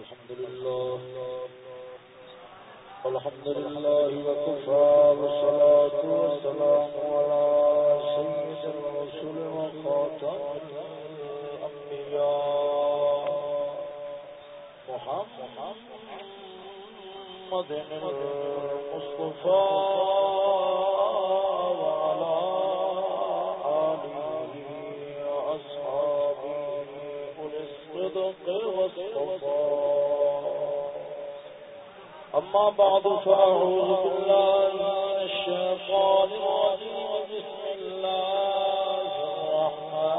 الحمد لله الحمد لله وكفى والصلاة والسلام على سيد الرسول وخاتم الأنبياء محمد المصطفى وعلى آله وأصحابه الصدق والصفاء أما بعد، فأعوذ بالله من الشيطان الرجيم. بسم الله الرحمن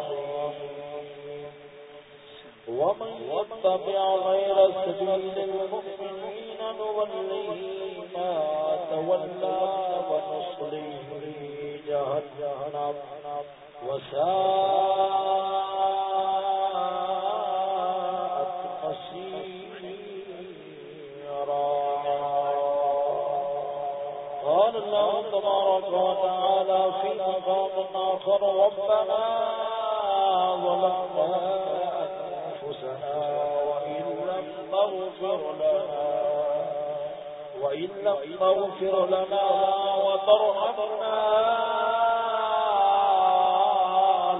الرحيم. ومن يتبع غير سبيل المؤمنين نوله ما تولى ونصليه جهنم وساءت مقام آخر ربنا ظلمنا أنفسنا وإن لم تغفر لنا وإن لم تغفر لنا وترحمنا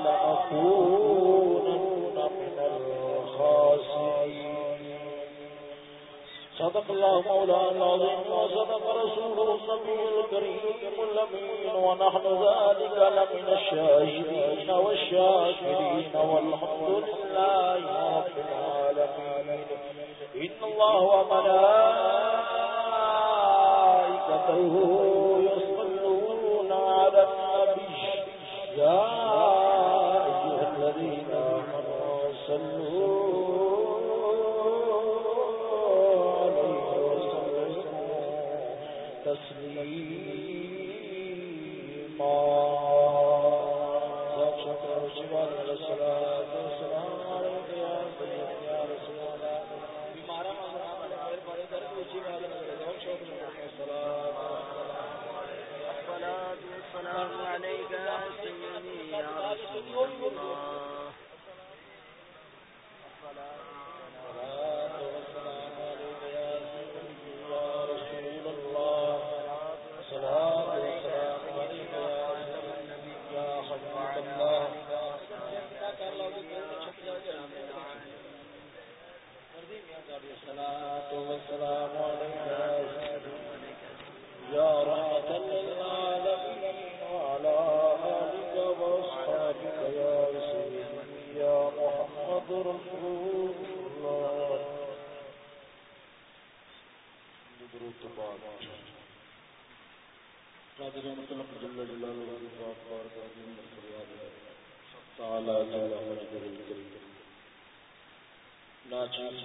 لنكونن من الخاسرين. صدق الله مولانا العظيم وصدق رسوله النبي الكريم. الأمين ونحن ذلك لمن الشاهدين والشاكرين والحمد لله رب العالمين. إن الله وملائكته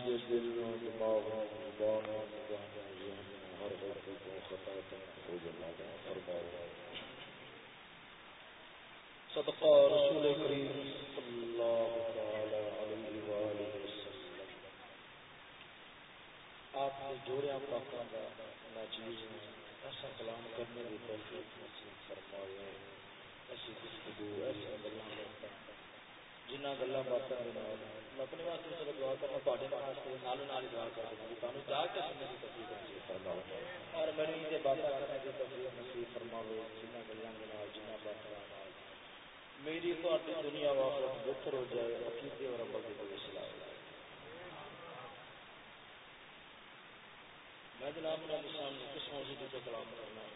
ناچیز ہر خطا فرماؤ صدقہ رسول کریم صلی اللہ تعالی علیہ وآلہ وسلم۔ آپ نے جوڑیا ناچیز ایسا کلام کرنے کی توفیق نصیب ایسی گفتگو جنہ گلا باتوں کے نال میں اپنے واسطے صرف دعا کرنا تواڈے واسطے نال نال دعا کر دوں کہ تانوں جا کے سننے توفیق نصیب فرماؤ اور میری یہ باتیں کرنے کی توفیق نصیب فرماؤ جنہ گلاں کے نال، جنہ باتوں نال۔ میری تواڈی دنیا و بہتر ہو جائے، عقیدے اور عمل کی کوئی اصلاح ہو جائے۔ میں جناب نے سامنے کس موضوع پہ کلام کرنا ہے؟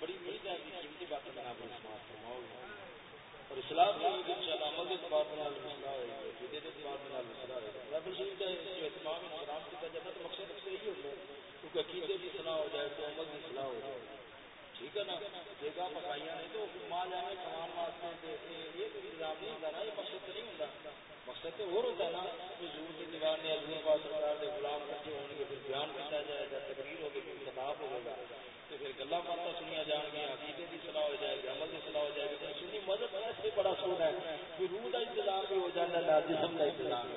بڑی امید ہے قیمتی باتیں جناب سماعت فرماؤ اور اسلام ان شاء اللہ عمل کے مسئلہ ہے کے مسئلہ ہے رب رسول کا اس اہتمام تو مقصد یہی ہوتا ہے کیونکہ عقیدے کی صلاح ہو جائے تو عمل کی صلاح ہو جائے ٹھیک ہے نا جگہ پکائیاں نہیں تو جانے کمان واسطے یہ انتظام نہیں یہ مقصد تو اور ہوتا نا حضور کی دیوار نے حضور پاک سرکار غلام کٹھے پھر بیان جائے گا تقریر ہوگی، پھر خطاب ہوگا، تو پھر سنیا جان عقیدے صلاح ہو جائے گی، عمل صلاح ہو جائے گی۔ تو سنی بڑا سونا ہے کہ روح انتظام بھی ہو جانا جسم انتظام۔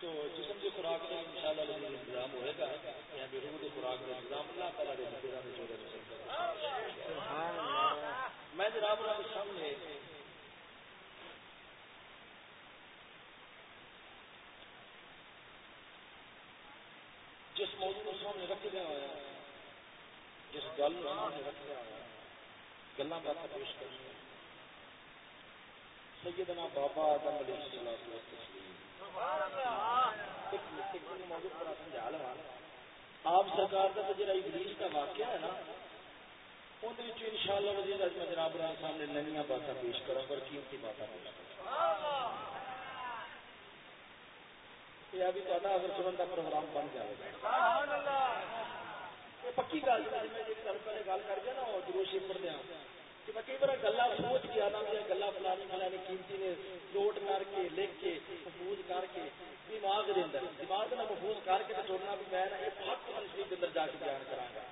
تو جسم کی خوراک کا انتظام ہوئے گا روح خوراک کا انتظام اللہ میں جناب سامنے جس موضوع کو سامنے رکھ دیا ہوا جس گل سامنے رکھ گلا بات پیش کرنی سیدنا بابا آدم علیہ السلام ایک موضوع پر سمجھا لوا آپ سرکار کا جڑا ابلیس کا واقعہ ہے نا اندر ان شاء اللہ وزیر میں جناب رام سامنے نئی باتیں پیش کروں گا قیمتی باتیں پیش کروں یہ ابھی تو اگر سنن کا پروگرام بن جائے گا۔ پکی گل پہلے گل کر دیا نا جروشی پڑھ دیا کہ میں کئی بار گلا سوچ کے آنا گلا فلانی فلانی قیمتی نے نوٹ کر کے لکھ کے محفوظ کر کے دماغ دے اندر دماغ کا محفوظ کر کے چھوڑنا بھی میں یہ بہت منشی کے اندر جا کے بیان کرا گا۔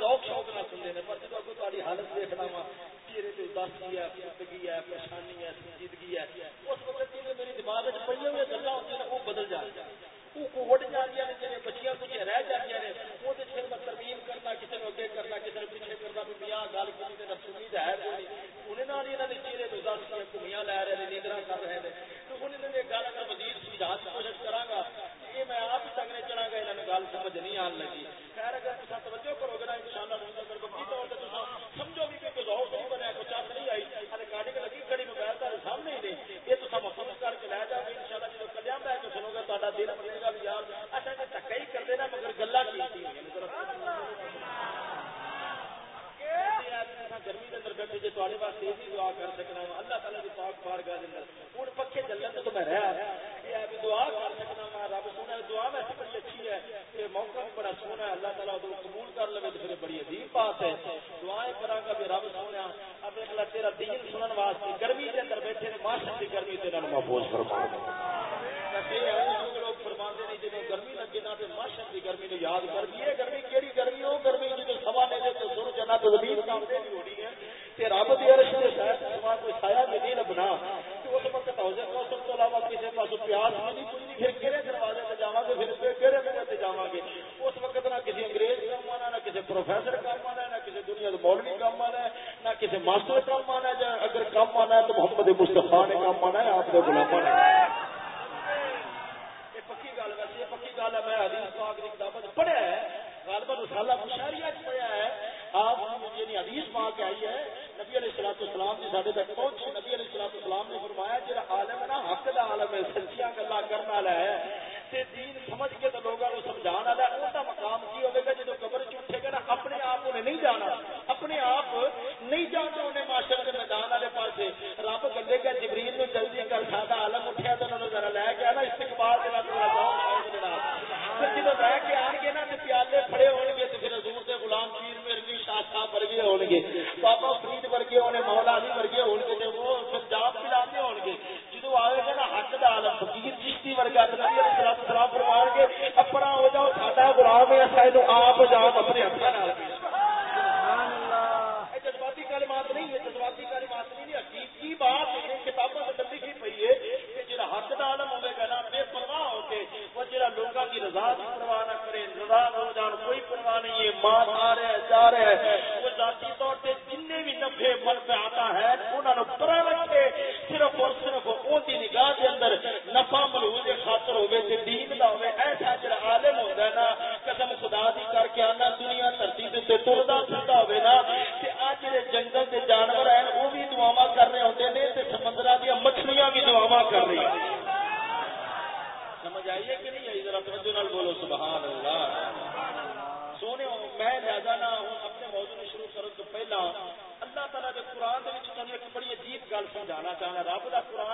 شوق شوق نہ سنتے ہیں پر جب اگو تاری حالت دیکھنا وا چہرے سے اداسی ہے پختگی ہے پریشانی ہے سنجیدگی ہے اس وقت میری دماغ پہ گلا ہوتی ہیں وہ بدل جاتی وہ اڈ بچیاں کچھ رہ وہ پھر میں ترمیم کرنا کسی نے اگے کرنا کسی نے پیچھے کرنا بھی میاں گل ہے انہیں نے چہرے دس گھومیاں لے رہے ہیں نیندرا کر رہے ہیں تو انہوں نے گل مزید سمجھا کی کوشش کرا گا یہ میں آپ چڑھا گا نے گل سمجھ نہیں آن لگی۔ خیر اگر تصا توجہ کرو گے نا ان شاء اللہ سمجھو بھی کہ ذوق نہیں بنیا کوئی نہیں آئی، ریکارڈنگ لگی، کڑی موبائل سامنے ہی یہ کر کے لے جاؤ گے ان شاء اللہ جب کلیا میں سنو گے تا دل ہی کر دینا مگر گلا کی گرمی کے اندر بیٹھے جی تے پاس یہ بھی دعا کر سکنا وا اللہ تعالیٰ کی پاک پار گا اندر۔ ہوں پکے چلنے تو میں رہا۔ یہ بھی دعا کر سکنا وا رب سونا دعا ویسے بڑی اچھی ہے یہ موقع بھی بڑا سونا ہے۔ اللہ تعالیٰ قبول کر لے تو پھر بڑی عجیب بات ہے۔ دعائیں کرا گا بھی رب سونا تیرا دین سنن واسطے گرمی کے اندر بیٹھے نے ماشا کی گرمی محفوظ فرما لوگ نے جب گرمی لگے نا تو ماشا کی گرمی نے یاد کر دیے گرمی کہڑی گرمی وہ گرمی جی جب سوا نے تو سر جنا تو زمین کام دے بھی ہو رہی ہے۔ کہ رب دی عرش کے شاید سوا کوئی سایہ بھی نہیں لبنا۔ تو اس وقت حوضے کو تو علاوہ کسی پاس پیاس بھی نہیں کوئی پھر کہڑے دروازے سے جاواں گے؟ پھر کہڑے منہ سے جاواں گے؟ اس وقت نہ کسی انگریز کام آنا، نہ کسی پروفیسر کام آنا، نہ کسی دنیا کے مولوی کام آنا، نہ کسی ماسٹر کام آنا ہے اگر کام آنا ہے تو محمد مصطفیٰ نے کام آنا ہے، آپ کے غلام آنا ہے۔ گل ویسے پکی گل ہے، میں حدیث پاک کی کتاب پڑھیا ہے، غالبا رسالہ مشاریہ پڑھیا ہے، آپ یعنی حدیث ماں کے آئی ہے، نبی علیہ السلام السلام کی جی سارے تک پہنچی، نبی علیہ السلام السلام نے فرمایا جا عالم ہے نا، حق کا عالم ہے، سچیاں گلا کرنے والا ہے، تے دین سمجھ کے تو لوگوں کو سمجھا والا ہے وہ مقام کی ہوگا گا جب قبر چ اٹھے گا نا، اپنے آپ انہیں نہیں جانا، اپنے آپ نہیں جانا انہیں معاشر کے میدان والے پاس رب کہے گا جبریل نو جلدی کر سا عالم اٹھیا تو انہوں نے ذرا لے کے آنا، استقبال دے دینا جب لے کے آن گے نا پیالے کھڑے ہو گے تو پھر حضور سے غلام پیر مرگی شاہ صاحب ورگے ہو گے بابا فرید ورگے ہونے مولا علی ورگے ہو گے وہ پنجاب پلانے ہو گے جدو آئے گا نا حق دا عالم فقیر چشتی ورگا نبی علیہ السلام سلام فرما گے اپنا ہو جاؤ ساڈا غلام ہے اسا آپ جاؤ اپنے ہاتھ جذباتی کلمات نہیں ہے جذباتی کلمات نہیں حقیقی بات کتابوں سے لکھی پی ہے کہ جہاں حق دا عالم ہوے گا نا بے پرواہ ہو کے وہ جہاں لوگوں کی رضا کی پرواہ نہ کرے رضا ہو جان، کوئی پرواہ نہیں ہے، ماں آ رہا ہے جا رہا ہے وہ ذاتی طور پہ جن بھی نفے مل پہ آتا ہے انہوں نے پر رکھے، صرف اور صرف ان کی نگاہ کے اندر نفا ملو کے خاطر ہوے تے دین دا ہوے ایسا جڑا عالم ہوندا ہے نا، قسم خدا دی کر کے آنا، دنیا دھرتی دے تے ٹردا پھردا ہوے نا، تے اج دے جنگل دے جانور ہیں وہ بھی دعاواں کر رہے ہوندے نے، تے سمندراں دی مچھلیاں بھی دعاواں کر رہی ہیں۔ سمجھ آئیے کہ نہیں آئی ذرا توجہ نال بولو، سبحان اللہ۔ سونے، میں لہذا نہ ہوں، اپنے موضوع نے شروع کروں تو پہلا۔ اللہ تعالیٰ کے قرآن کے ایک بڑی عجیب گل سمجھانا چاہنا، رب کا قرآن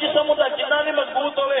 جسم ہوتا جنہ بھی مضبوط ہوئے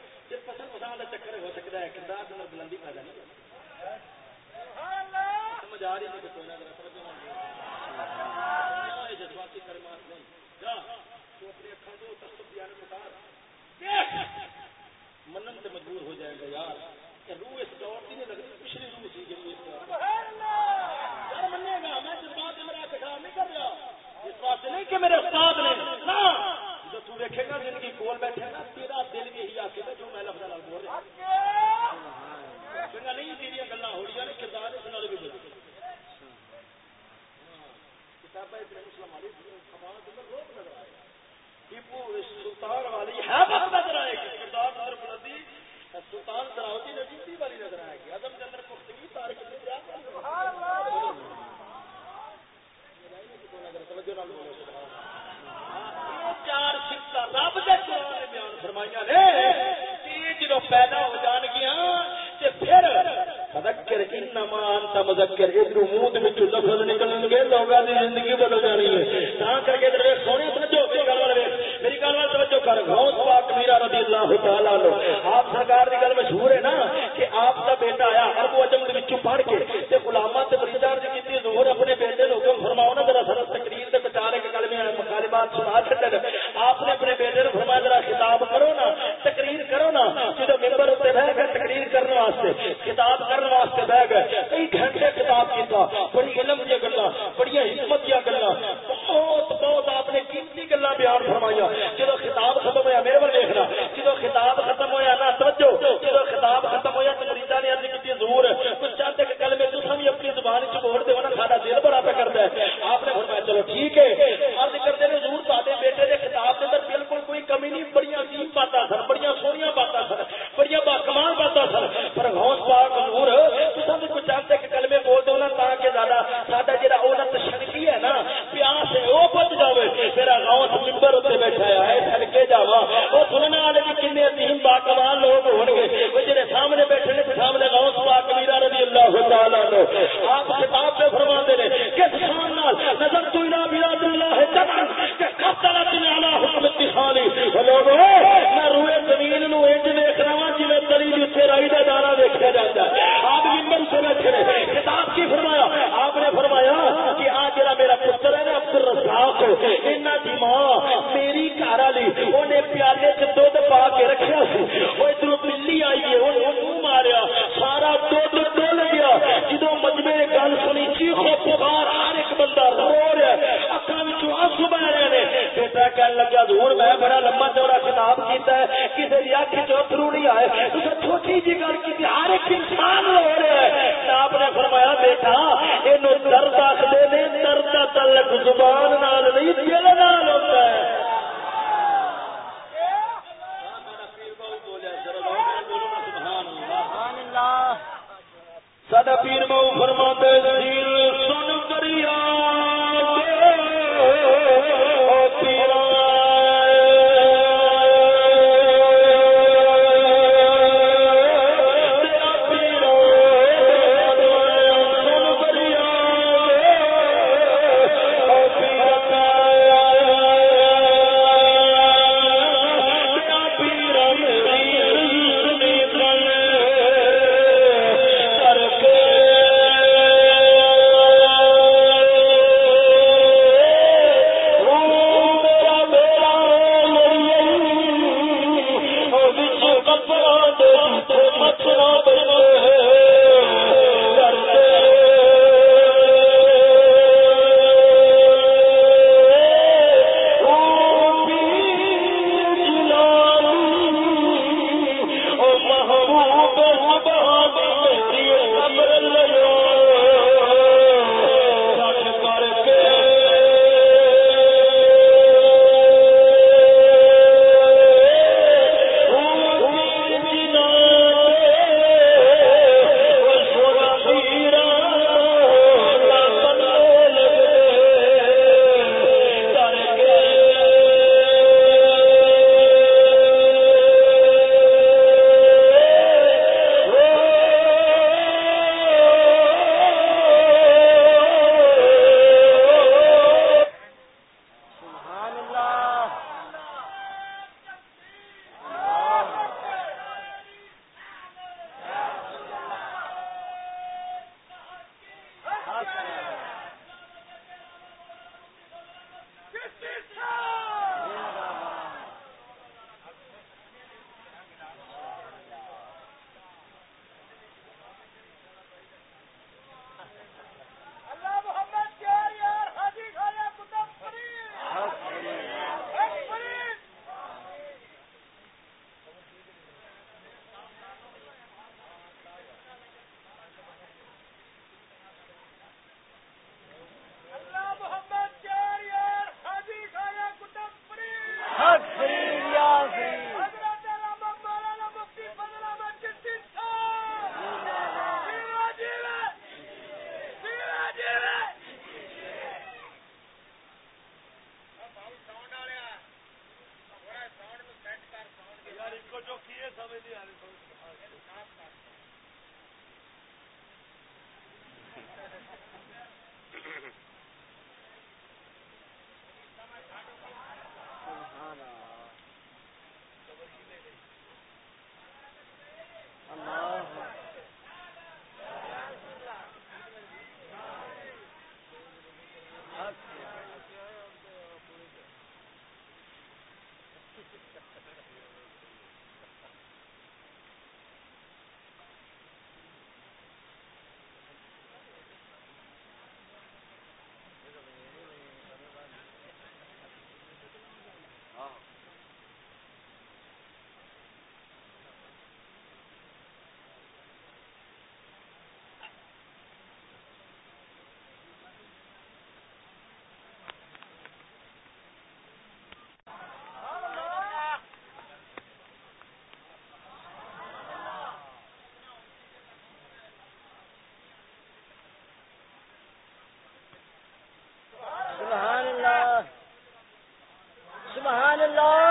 یہ فصل مساں کا چکر ہو سکتا ہے کردار کے بلندی پیدا نہیں سمجھ آ رہی ہے کوئی نہ جذباتی سے مجبور ہو جائے گا یار۔ روح اس دور کی نہیں لگ رہی پچھلی روح تھی جو اس میں جذبات میں رہا نہیں کر رہا۔ اس واسطے نہیں کہ میرے استاد نے۔ دیکھے گا جن کی کول بیٹھے نا تیرا دل بھی ہی آکے جو میں لفظ بول رہا چنگا نہیں تیری گلا ہو رہی نے کردار اس نال بھی بول نظر آئے۔ سلطان والی ہے نظر آئے گی۔ کردار اندر سلطان والی نظر آئے گی۔ عدم کے اندر پختگی تارک سبحان اللہ! توجہ چار سفت رب کے بیان فرمائیاں نے کہ پیدا ہو جان گیا پھر مذکر، انما انت مذکر ادھر موت وچ لفظ نکلن گے لوگاں دی زندگی بدل جانی ہے۔ تا کر کے ادھر سونے، توجہ کی گل ول میری گل ول توجہ کر، غوث پاک میرا رضی اللہ تعالی عنہ۔ آپ سرکار دی گل مشہور ہے نا کہ آپ دا بیٹا آیا ابو و دے وچوں پڑھ کے، تے غلاماں تے فریدار دی جی کیتی، ظہور اپنے بیٹے لوگوں فرماؤ نا، ذرا سر تقریر دے بیچارے کے گل میں مخالفات سنا چھڈن آپ نے اپنے بیٹے نے فرمایا ذرا خطاب کرو نا، تقریر کرو نا۔ جب ممبر ہوتے بہ گئے تقریر کرنے واسطے، خطاب کرنے واسطے بہ گئے۔ کئی گھنٹے خطاب کیا بڑی علم دیا گلا بڑی حکمت دیا گلا بہت بہت نے قیمتی گلا بیان فرمائی جب خطاب ختم ہویا، میرے بل دیکھنا جب خطاب ختم ہویا نہ توجہ۔ جب خطاب ختم ہویا تو مریضاں نے ارد کی ضرور کچھ چاہتے کہ کل میں تساں بھی اپنی زبان وچ دے سا دل بڑا پہ کرتا ہے۔ آپ نے فرمایا، چلو ٹھیک ہے۔ ارد کرتے ہیں ضرور پاتے بیٹے کے خطاب کے اندر بالکل کوئی کمی نہیں بڑی عظیم باتاں سن بڑی سونیاں باتاں سن۔ بڑی با کمال باتیں پر غوث پاک نور چاہتے کہ کلمے بول دو نا ہے نا پیاس ہے بچ میرا بیٹھا ہے سننے والے بھی عظیم لوگ ہو گے وہ سامنے بیٹھے نے سامنے غوث پاک میرا رضی اللہ آپ کتاب پہ فرماتے ہیں شان نظر تو ہے کہ آپ نے فرمایا میرا پتر ہے نا گھر والی، اونے پیالے چ پا کے رکھا سی۔ او ادھر بلی آئی ہے اونوں ماریا۔ سارا دودھ چیخو پکار ہر ایک بندہ رو رہا ہے، اکھاں بہ رہے نے بیٹا کہن لگا، حضور، میں بڑا لمبا چوڑا خطاب کیتا ہے کسی دی اکھ وچ نہیں آئے۔ تو چھوٹی جی گل کیتی، ہر ایک انسان رو رہا ہے آپ نے فرمایا، بیٹا، اینو درد آکھدے درد دا زبان نال نہیں، دل نال ہے۔ سڈا پیر مئو فرما سن دریا سبحان اللہ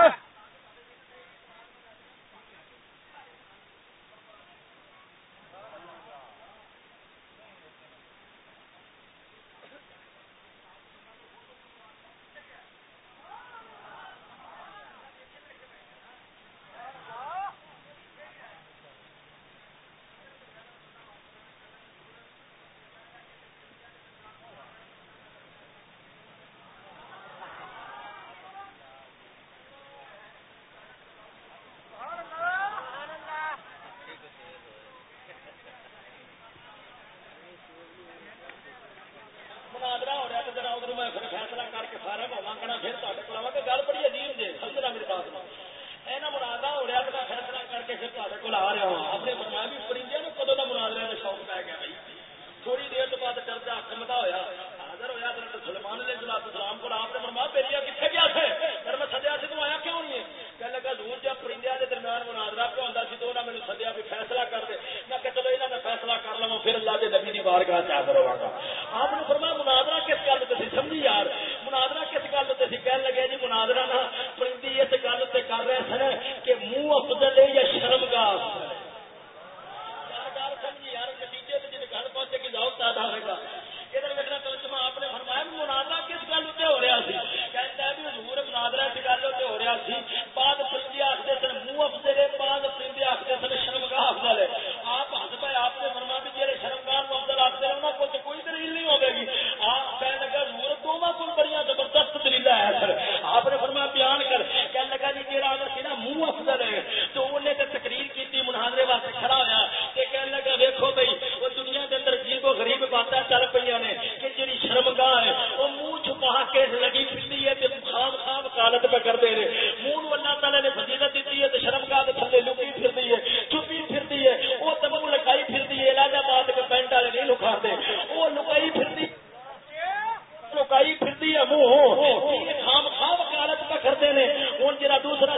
وہ خام خواہ وکالت پہ کرتے ہیں ہوں جا دوسرا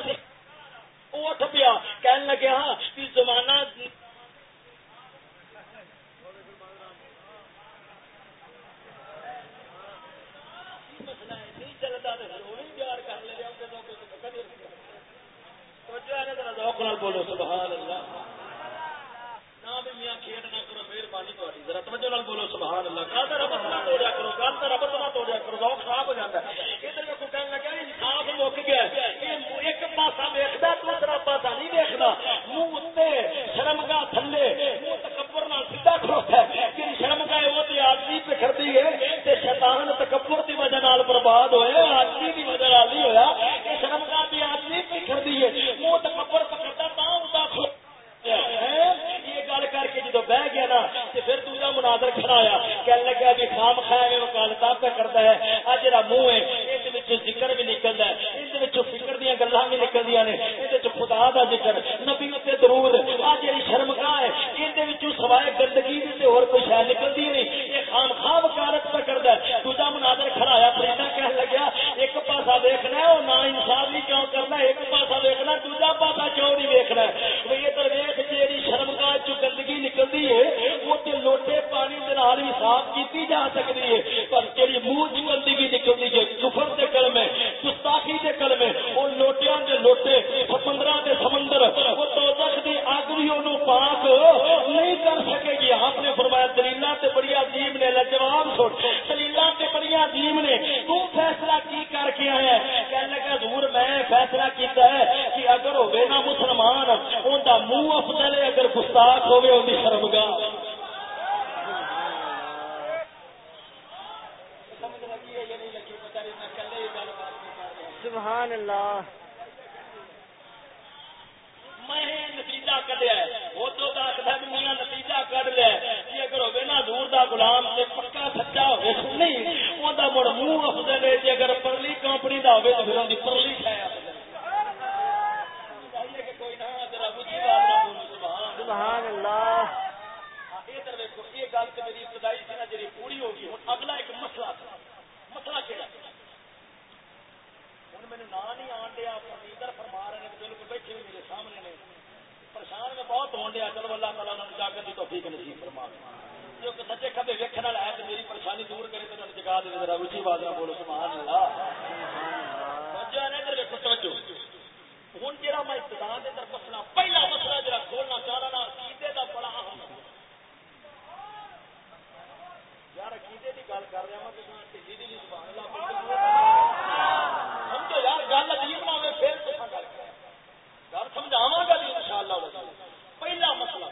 وہ اٹھ پیا۔ کہنے لگے ہاں کہ زمانہ بولو، سبحان اللہ۔ نہ کرو ذرا توجہ بولو، سبحان اللہ۔ کل کا نہ توڑیا کرو کل کا نہ توڑیا کرو؟ خراب ہو جاتا ہے۔ ادھر میں کہنے لگا انصاف مک گیا ایک پاسا دوسرا پاسا نہیں منہ تھلے، منہ تکبر نال سیدھا ہے۔ کہ وہ تے آدمی ہے۔ تے شیطان تکبر دی وجہ نال برباد ہوئے، آدمی دی وجہ نال نہیں ہویا۔ کہ دی آدمی پہ ہے، منہ تکبر پکڑتا اوندا ہاں، یہ گل کر کے جدو بہ گیا نا پھر دوسرا مناظر کھڑایا کہنے لگا بھی خام کھایا وکالتا پہ کرتا ہے۔ آ جا منہ ہے یہ ذکر بھی نکلتا ہے۔ یہ فکر دیا گلا بھی نکل نے۔ یہ خدا کا ذکر، نبی درود۔ آ جی شرم گاہ ہے یہ سوائے گندگی اور کوئی شاید نکلتی نہیں۔ یہ خام خواہ وکالت پہ کرتا ہے۔ دوسرا مناظر کھڑایا پریدا کہنے لگا، ایک پاسا دیکھنا ہے، اور نہ انصاف بھی کیوں کرنا ہے؟ ایک پاسا دیکھنا دوسرا پاسا کیوں نہیں دیکھنا ہے؟ یہ درویش جی شرم گاہ چ گندگی نکلتی ہے، وہ تو لوٹے پانی بھی صاف کی جا سکتی ہے۔ پر جی منہ چ گندگی نکلتی ہے، کفر کے کلم ہے گستاخی کے کلم ہے وہ لوٹیا کے لوٹے سمندر کے سمندر، وہ تو دی اگ بھی وہ پاک نہیں کر سکے گی۔ آپ نے فرمایا دلیل تے بڑی عجیب نے لجواب سن۔ دلیل بڑی عجیب نے تو فیصلہ کی کر کے آیا کہنے لگا دور میں فیصلہ کیتا ہے کہ اگر ہوے نا مسلمان ان کا منہ افضل ہے اگر گستاخ ہوے کی شرمگاہ. سبحان اللہ۔ میں نتیجہ کڈیا وہ تو آخر میاں نتیجہ کڈ لیا اگر ہوگی نا دور دا غلام سے پکا سچا ہوگی نہیں وہ مڑ منہ افضل ہے جی اگر پرلی کمپنی کا ہوگی تو پھر ان کی پرلی ہے۔ سبحان اللہ۔ یہ گل تو میری ابتدائی سی نا جی پوری ہوگی ہوں اگلا ایک مسئلہ مسئلہ ہوں میرے نا نہیں آن دیا فرمیدر فرما رہے ہیں بالکل بیٹھے ہوئے میرے سامنے نے۔ پریشان میں بہت ہون دیا چلو اللہ تعالیٰ نے جاگر کی توفیق نصیب فرما۔ جو سچے کبھی ویکن والا ہے تو میری پریشانی دور کرے تو جگا دے ذرا اچھی بات نہ بولو، سبحان اللہ۔ ہوں جا میں ابتدا کے اندر پہلا مسئلہ جا کھولنا چاہ رہا عقیدے کا بڑا اہم یار، عقیدے کی گل کر رہا ہوں دی سبحان اللہ سمجھو یار، گل عجیب نہ پھر تو گل سمجھاوا گا ان شاء اللہ پہلا مسئلہ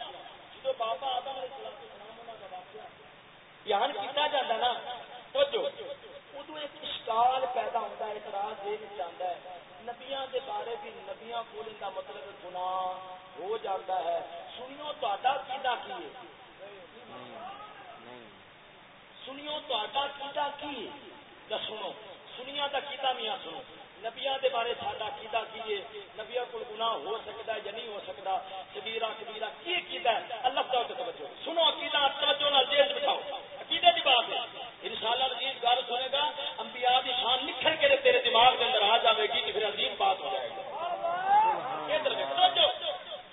جب بابا آدم علیہ السلام کا واقعہ بیان کیا جاتا نا تو ادو ایک اشکال پیدا ہوتا ہے، اعتراض یہ آتا ہے۔ نبیاں دے بارے بھی نبیاں کو کا مطلب گناہ ہو جاتا ہے۔ سنیو تا کیدا کی سنیو تا کیدا کی سنو سنیا دا کیدا میاں سنو۔ نبیا دے بارے ساڈا کیدا کیے نبیا کو گناہ ہو سکتا ہے یا نہیں ہو سکتا کبیرہ کبیرہ، کی کیدا ہے؟ اللہ تعالی توجہ۔ سنو عقیدہ، توجہ نال جیل بٹھاؤ۔ عقیدے دی بات ہے۔ انشاءاللہ عزیز گل سنے گا، انبیاء شان نکھر کے تیرے دماغ کے اندر آ گی پھر عظیم بات ہو جائے گی۔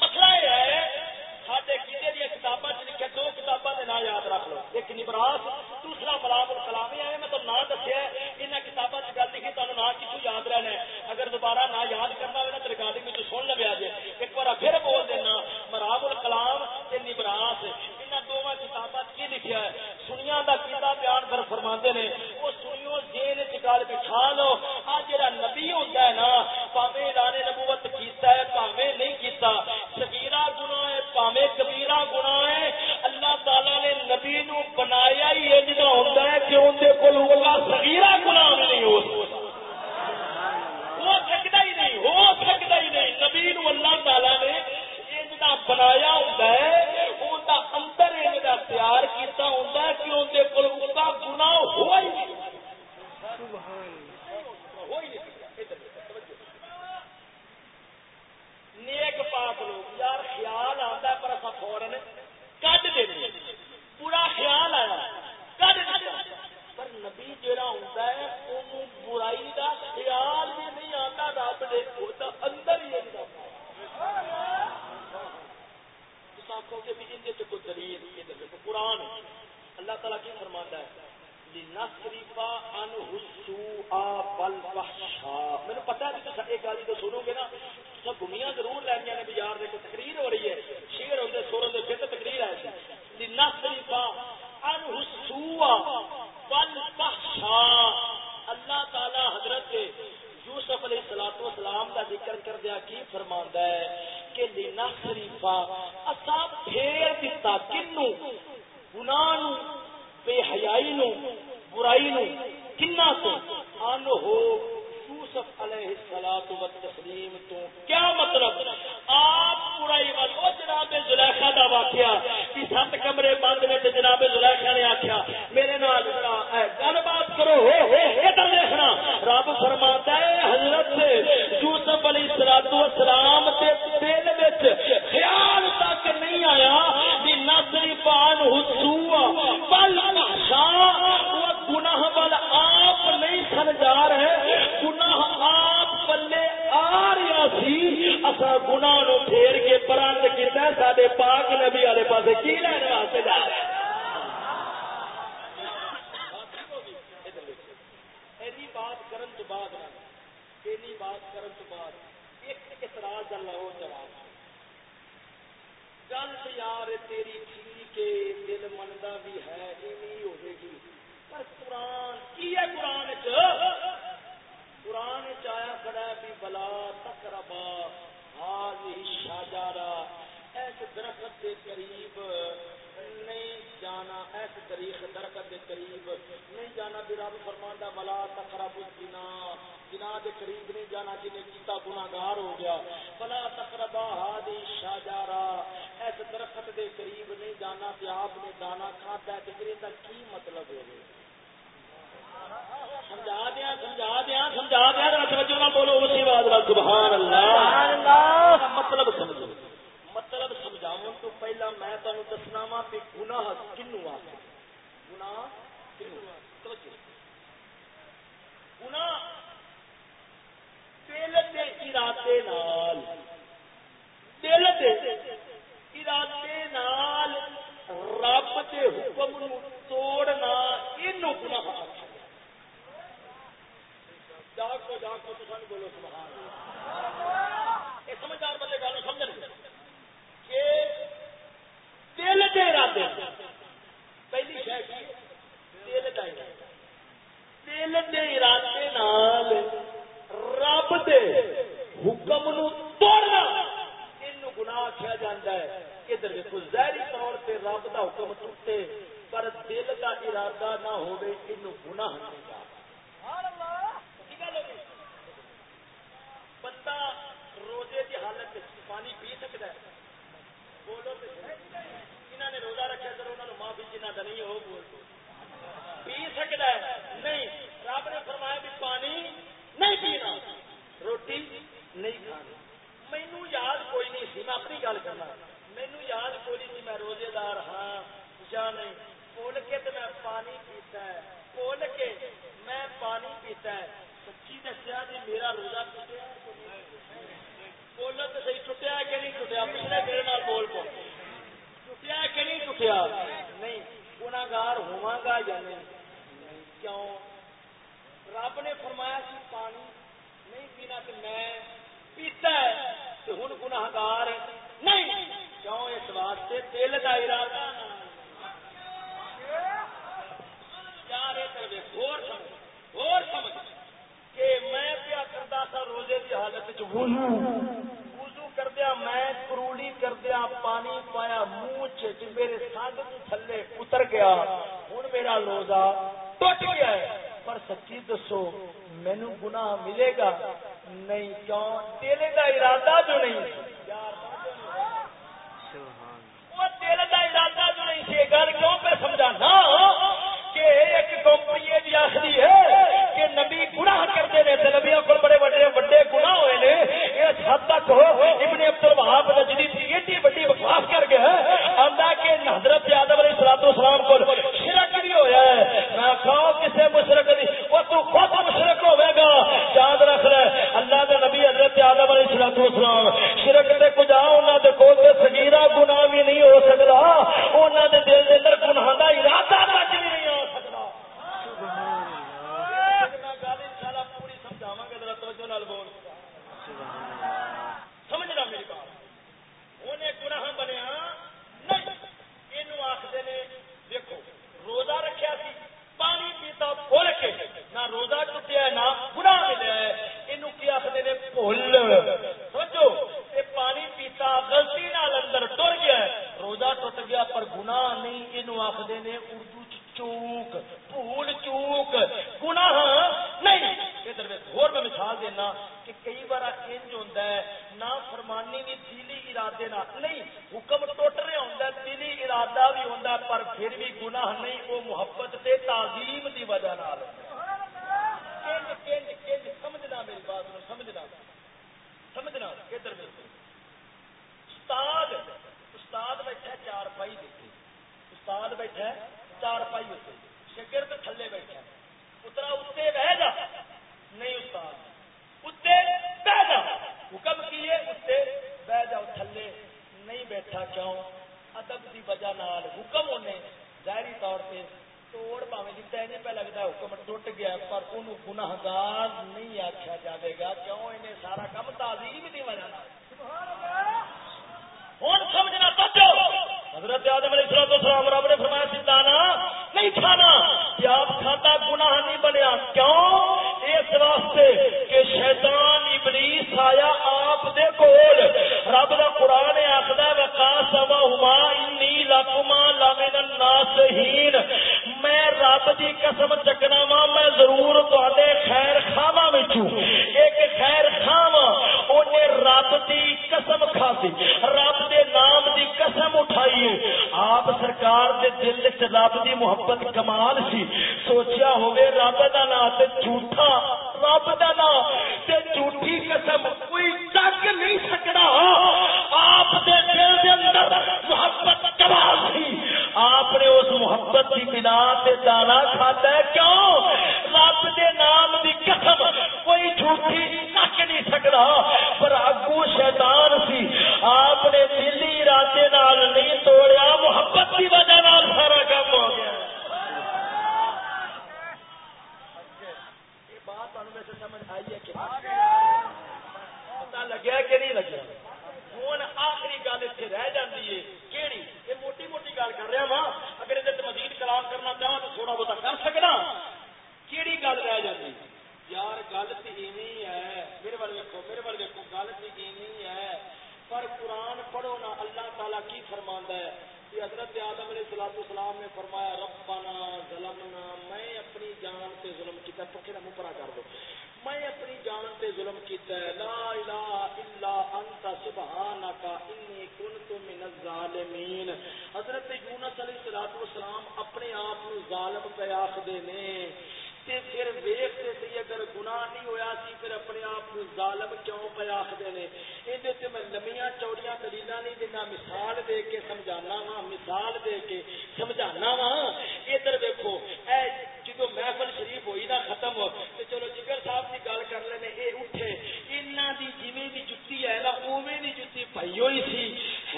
مسئلہ یہ ہے سارے دیا کتاباں لکھے دو کتاباں کے نام یاد رکھ لو۔ ایک نبراس دوسرا ملاب الکلامی ہے میں تو نام دسیا ان کتابوں سے گل لکھی، تمہیں نہ کتوں یاد رہنا ہے؟ اگر دوبارہ نہ یاد کرنا ہوگا تو ریکارڈنگ سن لو جی۔ ایک بار پھر بول دینا مراب الکلام نبراس ان دونوں کی لکھا ہے؟ کیتا بیان نے سنیو بٹھا لو، آ نبی ہے نا ادارے نبوت کیتا ہے نہیں کیتا۔ ہے ہے۔ اللہ تعالی نے نبی نو بنایا ہی یہ جگہ ہے کہ اندر کو سگیرا گنا نہیں ہو سکتا۔ ہی نہیں، ہو سکتا ہی نہیں۔ نبی نو اللہ تعالی نے بنایا ہوتا ہے اندر تیار کیتا ہوتا ہے کہ اندر کول کو گنا ہوا ہی نہیں۔ نیک پاک لوگ، یار خیال آتا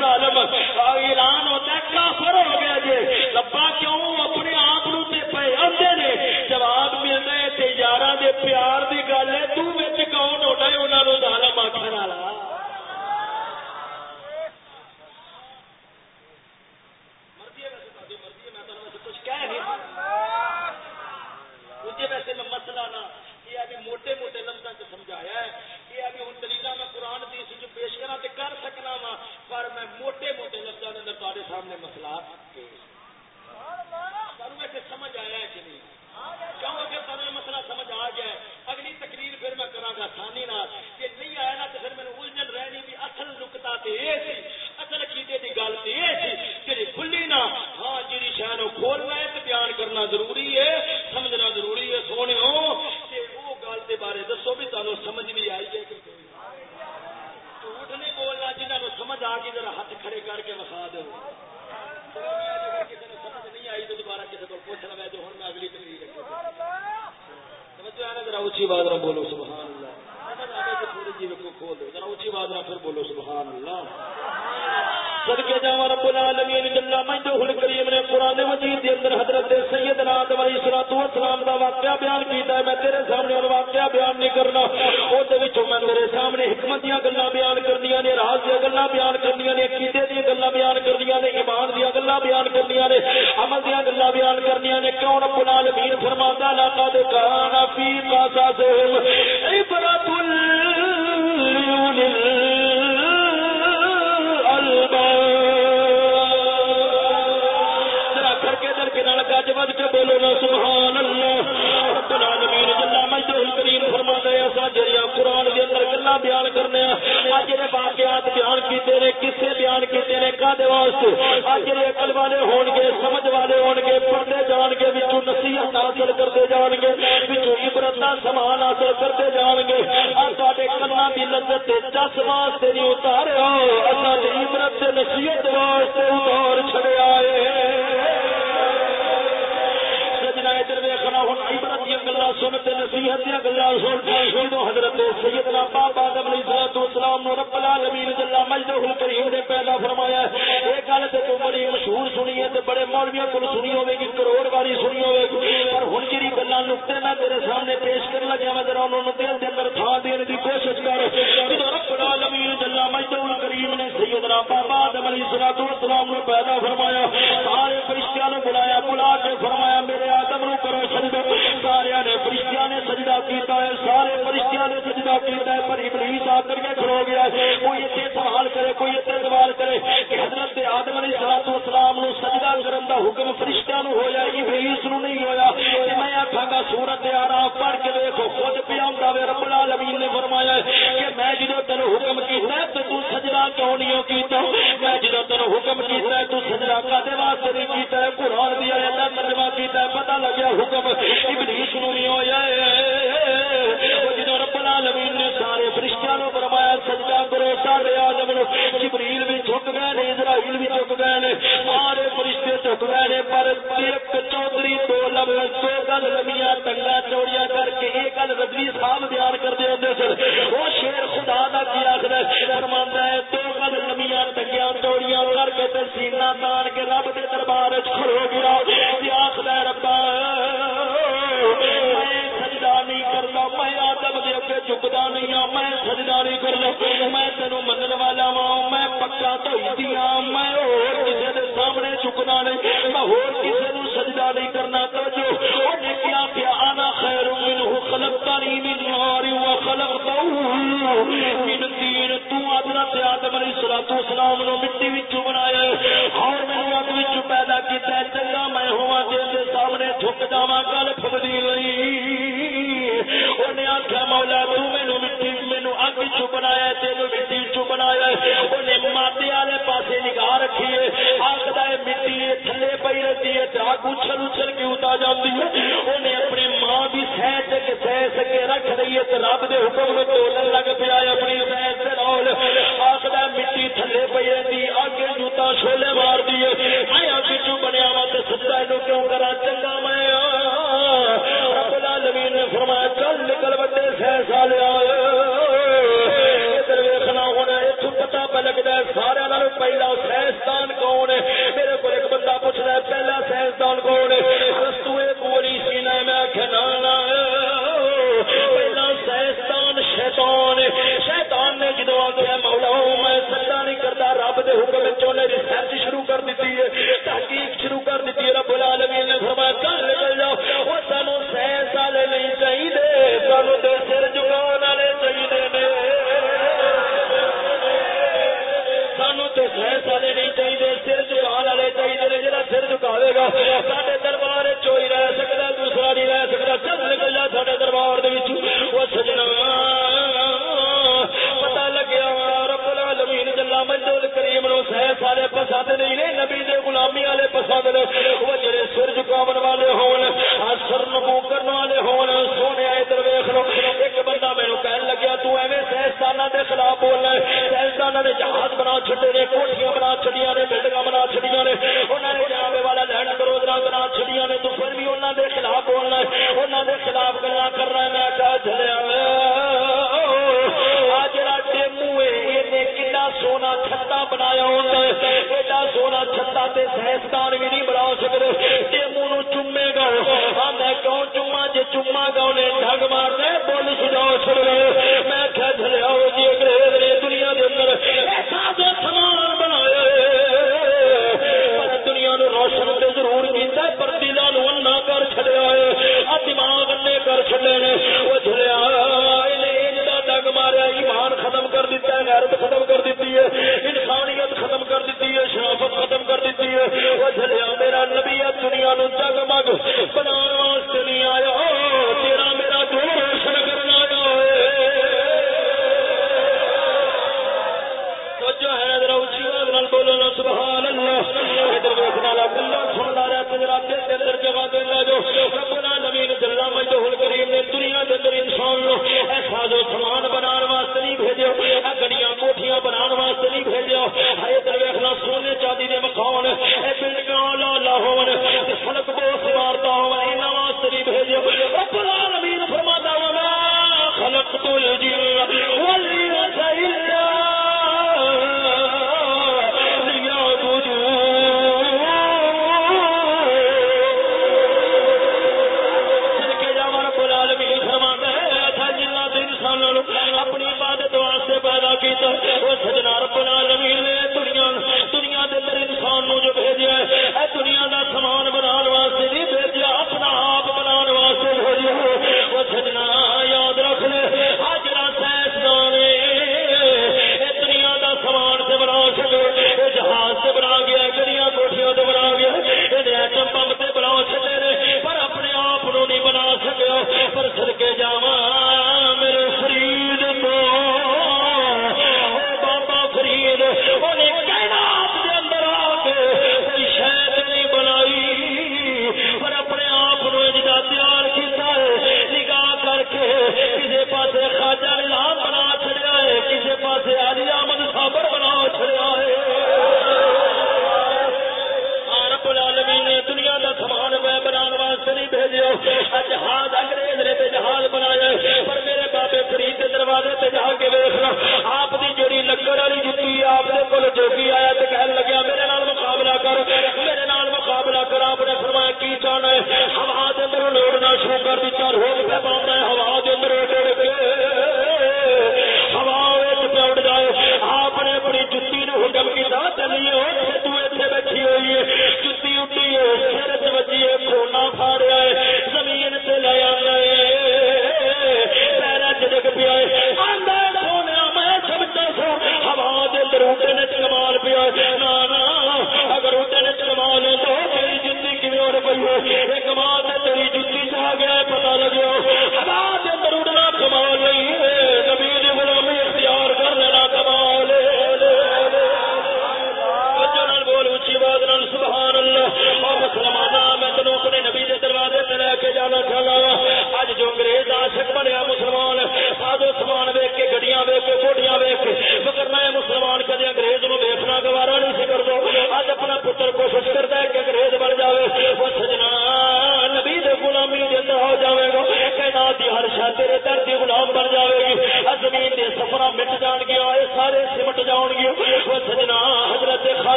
کیے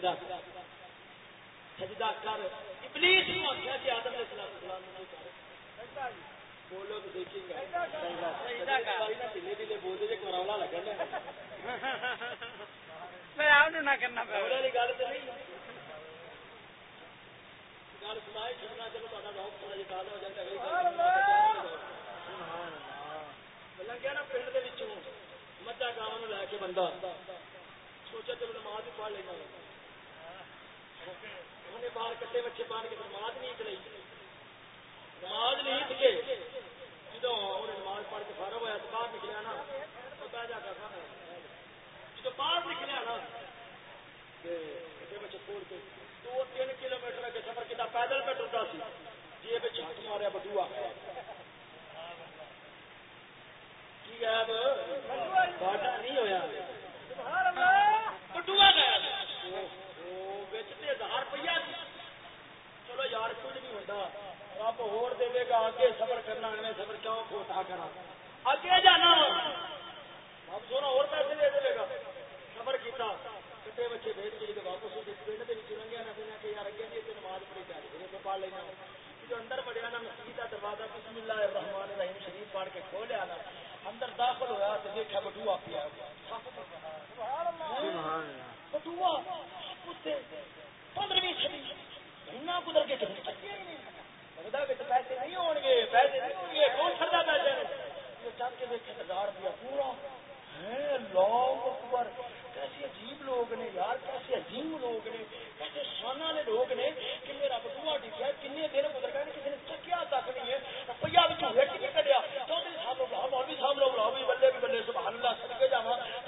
سجدہ سجدہ کر۔ ابلیس نے آخیا کہ آدم علیہ السلام نے بولو تو دیکھیں گے۔ ڈھیلے ڈھیلے بولتے جی کرولا لگن کرنا والی گل تو نہیں۔ گل سنائے چھڑنا چلو تھوڑا روک تھوڑا کال ہو جائے لگیا نا پنڈ کے مجھا گاؤں لے کے بندہ سوچا چلو نماز بھی پڑھ لینا انہیں باہر کٹے بچے پان کے نماز نہیں چلائی نماز نہیں کے جدو انہیں نماز پڑھ کے فارغ ہوا تو باہر نکلیا نا بہ جا کر جدو باہر نکلیا نا کٹے بچے چھوڑ کے دو تین کلو میٹر اگے سفر کیا پیدل پہ ٹرتا سی جی ہاتھ ماریا بٹوا کی باٹا نہیں ہوا بٹوا گیا ہزار روپیہ چلو یار کچھ نہیں ہوتا رب ہور دے گا اگے سفر کرنا ایویں سفر کیوں کھوٹا کرا اگے جانا رب سونا اور پیسے دے دے گا سفر کیتا کٹے بچے بھیج کے جب واپس پنڈ کے لنگیا نہ پہنا کہ یار اگے نہیں نماز پڑھی چاہیے پڑھ لینا جو اندر بڑھیا نا مسجد کا دروازہ بسم اللہ الرحمن الرحیم شریف پڑھ کے کھولیا نا، اندر داخل ہوا تو دیکھا بٹوا پیا۔ بٹوا پندرہویں چھبی مہینہ گزر کے کسی تکیا ہی نہیں۔ پیسے نہیں ہو گے، پیسے نہیں ہو گے، کون خردا پیسے چل کے دیکھے ہزار روپیہ پورا۔ ہے لوگ اکبر۔ کیسے عجیب لوگ نے، یار، کیسے عجیب لوگ نے، کیسے شانہ والے لوگ نے کہ میرا بٹوا ڈگیا کن دن گزر گئے کسی نے چکیا تک نہیں ہے، روپیہ بھی چوہے کی نہیں کٹیا چودھری صاحب لوگ بلاؤ مولوی صاحب لوگ بلاؤ بھی بلے بھی بلے سبحان اللہ سدکے جا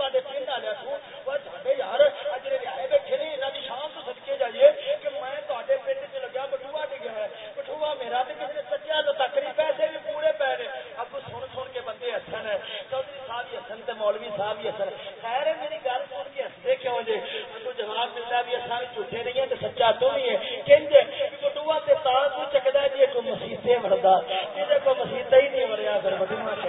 تے پنڈ آ لیا سو۔ وہ سارے یار، اج رہے بیٹھے نے یہاں کی شان تو سدکے جائیے کہ میں تے پنڈ چ لگا بٹوا ڈگیا ہے بٹوا میرا تو کسی نے چکیا تو تک نہیں، پیسے بھی پورے پے نے۔ اب سن سن کے بندے ہسن ہے چودھری صاحب ہی ہسن تو مولوی صاحب ہی ہسن خیر میری گل سن کے ہستے کیوں جی تو جواب ملتا بھی اصل جھوٹے نہیں ہے نہیں ہے۔ کہ بٹوا تو تار کو چکتا جی کو مسیطے مردا جی کو مسیطہ ہی نہیں مریا پھر بٹوا کہ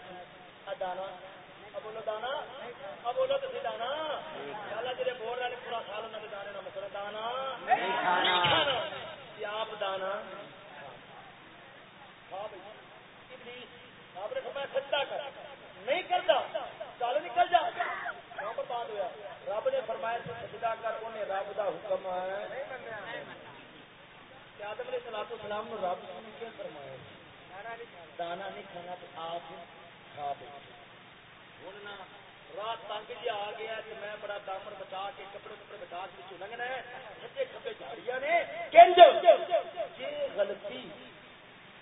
سی دانا بولو دانا بولو تو دانا جی بول رہے پورا سال انہوں نے دانے کا مطلب دانا آپ دانا آپ نے فرمایا سجدہ کر نہیں کرتا چل نکل جا برباد ہوا رب نے فرمایا سجدہ کر انہیں حکم ہے۔ آدم رب نے کیا فرمایا۔ دانا نہیں کھانا تو آپ کھا بیٹھے ہوں رات تنگ جی آ گیا میں بڑا دامن بچا کے کپڑے کپڑے بچا کے لنگنا ہے۔ سچے کپڑے جھاڑیاں نے۔ یہ غلطی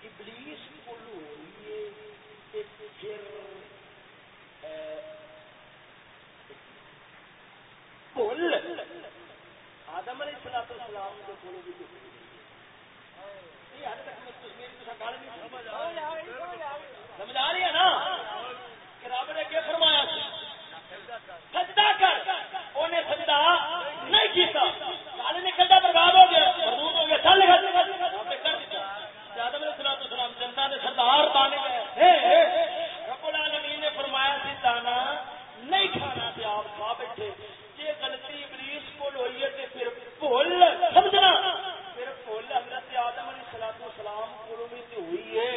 ابلیس کو ہے۔ پھر آدم علیہ السلام السلام کے بھی سمجھ آ رہی ہے۔ نا؟ کہ رب نے کیا فرمایا سجدہ کر۔ انہیں سجدہ نہیں کیتا۔ کالے نکلتا برباد ہو گیا مردود ہو گیا چل آدم علیہ السلام السلام جنتا نے سردار تانے رب العالمین نے فرمایا سی دانا نہیں کھانا۔ سلام کو بھی ہوئی ہے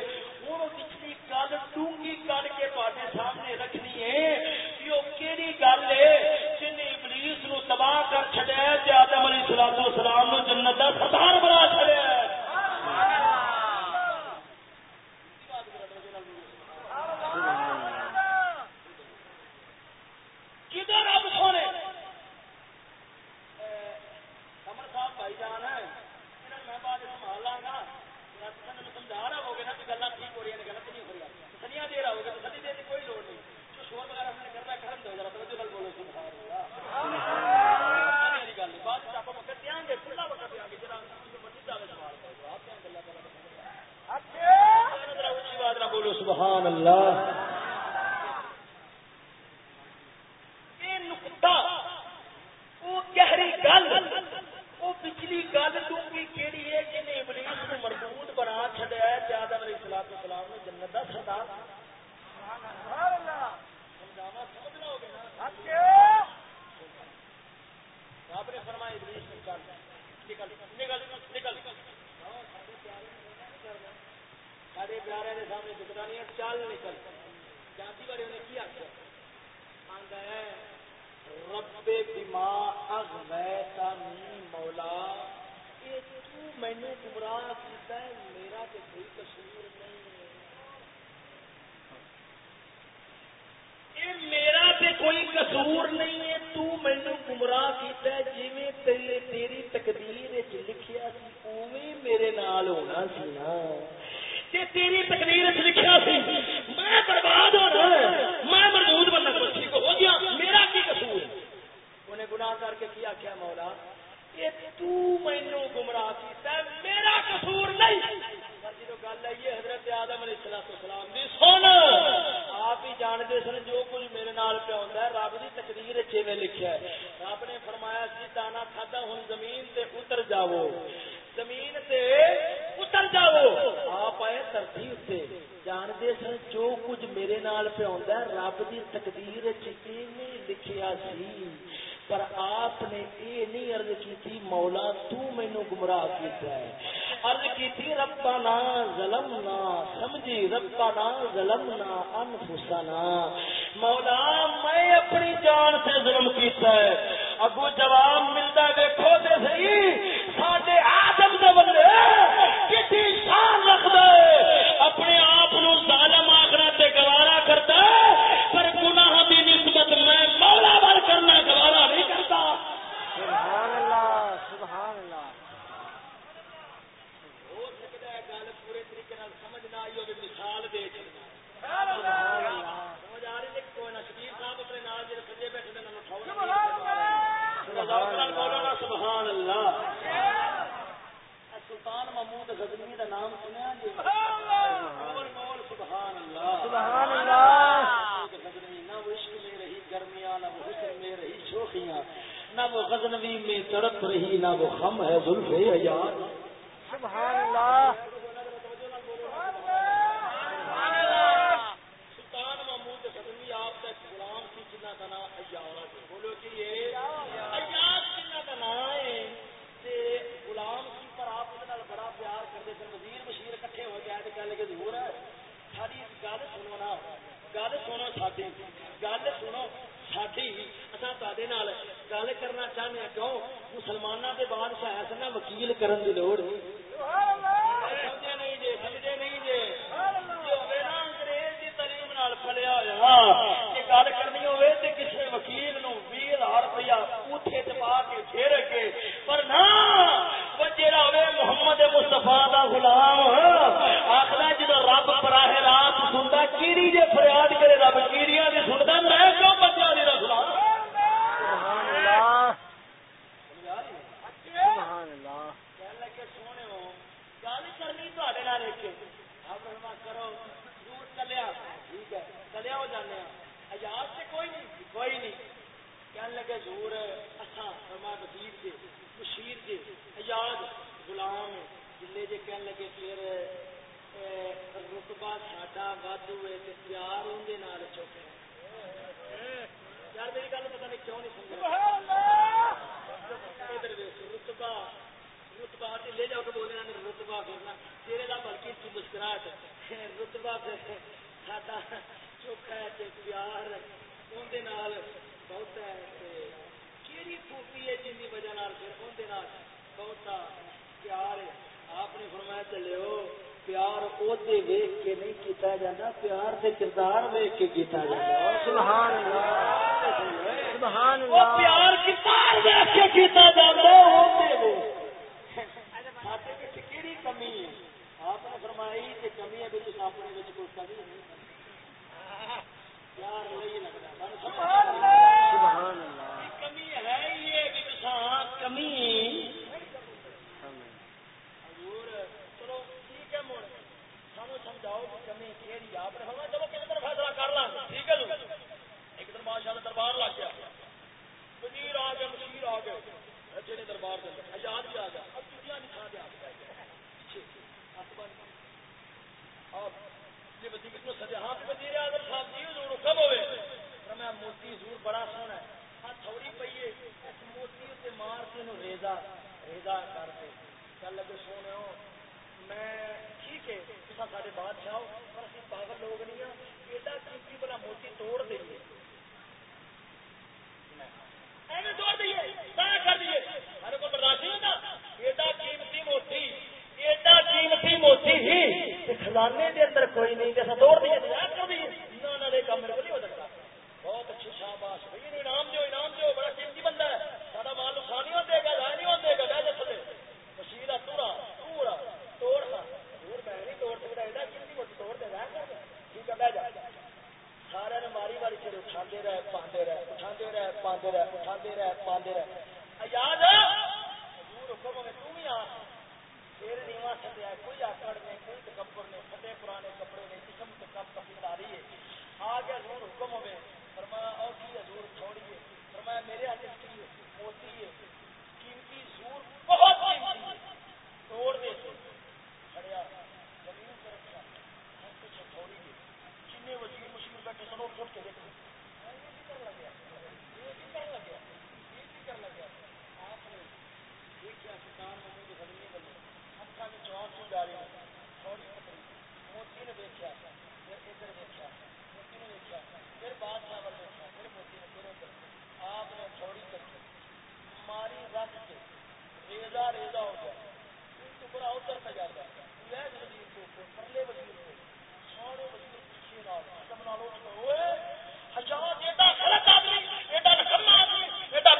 ہوں پچھلی گل ڈونگی کر کے تے سامنے رکھنی ہے۔ کہ وہ کہڑی گل ہے جن ابلیس نو تباہ کر چڑیا جی آدم علی سلادو سلام نو جنت کا سدار بنا چڑیا اچھا۔ سبحان اللہ۔ یہ نقطہ وہ گہری گل وہ پچھلی گل تو بھی کیڑی ہے جن ابلیس کو مربوط بنا چھڈیا ہے کہ آدم علیہ الصلوۃ والسلام نے جنت دا سردار۔ سبحان اللہ۔ آپ نے فرمایا ابلیس نکل نکل نکل سارے پیارے کے سامنے نکل والے آتا ہے رب بما اغویتنی مولا اے تو مینوں گمراہ کیتا ہے میرا تے کوئی قصور نہیں ہے۔ اے میرا تے کوئی قصور نہیں ہے، تو مینوں گمراہ کیتا ہے، جویں تیرے تیری تقدیر وچ لکھیا سی، اوویں میرے نال ہونا سی نا۔ تے تیری تقدیر وچ لکھیا سی، میں برباد ہونا میں مردود بننا کچھ ہو گیا، میرا کی قصور انہیں گناہ کر کے کیا کیا مولا؟ یہ تو مینو گمراہ کیتا ہے، میرا قصور نہیں۔ جب گل ہے یہ حضرت آدم علیہ السلام دی، سن۔ آپ ہی جانتے سن جو کچھ میرے نال پہ ہوتا ہے رب کی تقدیر چے میں لکھیا ہے رب نے فرمایا سی دانا کھادا ہوں زمین تے اتر جاؤ زمین تے اتر جاؤ آپ آئے دھرتی اتنے جانتے سن جو کچھ میرے نال پہ ہوتا ہے رب کی تقدیر چی لکھیا سی پر آپ نے یہ نہیں ارد کی تھی مولا تو مینو گمراہ کیتا ہے عرض کی تھی، ربنا ظلمنا، سمجھی، ربنا ظلمنا انفسنا۔ مولا، میں اپنی جان سے ظلم کیتا ہے۔ اگو جواب ملتا دیکھو تے صحیح۔ ہی خزانے کے اندر کوئی نہیں جیسا توڑ دیا کر دیے نہ کام میرے کو نہیں ہو سکتا بہت اچھی شاباش بھائی انعام جو انعام جو بڑا قیمتی بندہ ہے سارا مال نقصان نہیں ہوتے گا ضائع نہیں ہوتے گا ڈر تھلے مشیرہ تورا پورا توڑ دور میں نہیں توڑ سکتا ایڈا قیمتی موتی توڑ دے رہا ٹھیک ہے بہ جا سارے نے ماری ماری چلے اٹھا رہے پاندے رہے اٹھا رہے پاندے رہے اٹھا رہے پاندے رہے یاد حضور حکم میں تو بھی آ پھر نیوا سٹیا کوئی آکڑ نے کوئی تکبر نے پھٹے پرانے کپڑے نے جسم سے کپ کپی رہی ہے۔ آ گیا حضور حکم ہوئے، فرمایا اور کی جی حضور چھوڑیے۔ فرمایا، میرے ہاتھ کی موتی ہے، قیمتی زور بہت قیمتی ہے۔ توڑ دے۔ کھڑیا زمین پر رکھا۔ ہم کچھ چھوڑی ہے جن وزیر مشیر بیٹھے سنو چھوٹ کے دیکھو۔ موتی نے دیکھا پھر ادھر دیکھا موتی نے دیکھا پھر بادشاہ پر دیکھا پھر موتی نے پھر ادھر آپ نے تھوڑی کر ماری رکھ کے ریزا ریزا ہو گیا ٹکڑا ادھر پہ جاتا ہے وزیر کو پرلے وزیر کو سارے وزیر خوشی نال ادب نال ہوئے حجاز ایڈا غلط آدمی ایڈا نکما آدمی ایڈا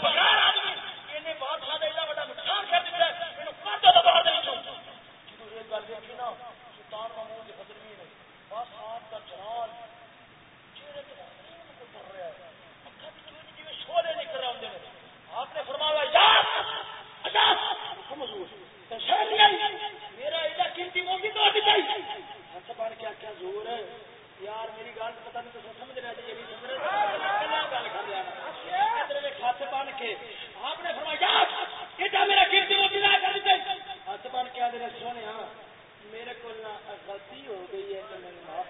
بغیر آدمی بادشاہ ایڈا بڑا نقصان کر دیتا ہے انہوں کر دو دبا دے جدو یہ گل نا، سلطان محمود بدلوی نے بس آپ کا جلال، چہرے کے کو رہا ہے۔ نکل رہے ہوتے ہیں آپ نے فرمایا میرا ایڈا قیمتی تو چاہیے ہاتھ بن کے کیا زور ہے یار، میری گل پتا نہیں تو سمجھ ہاتھ بن کے۔ آپ نے فرمایا ایڈا میرا قیمتی کر دیتے۔ ہاتھ بن کے آدھے سونے ہاں۔ میرے کو غلطی ہو گئی ہے تو میں معاف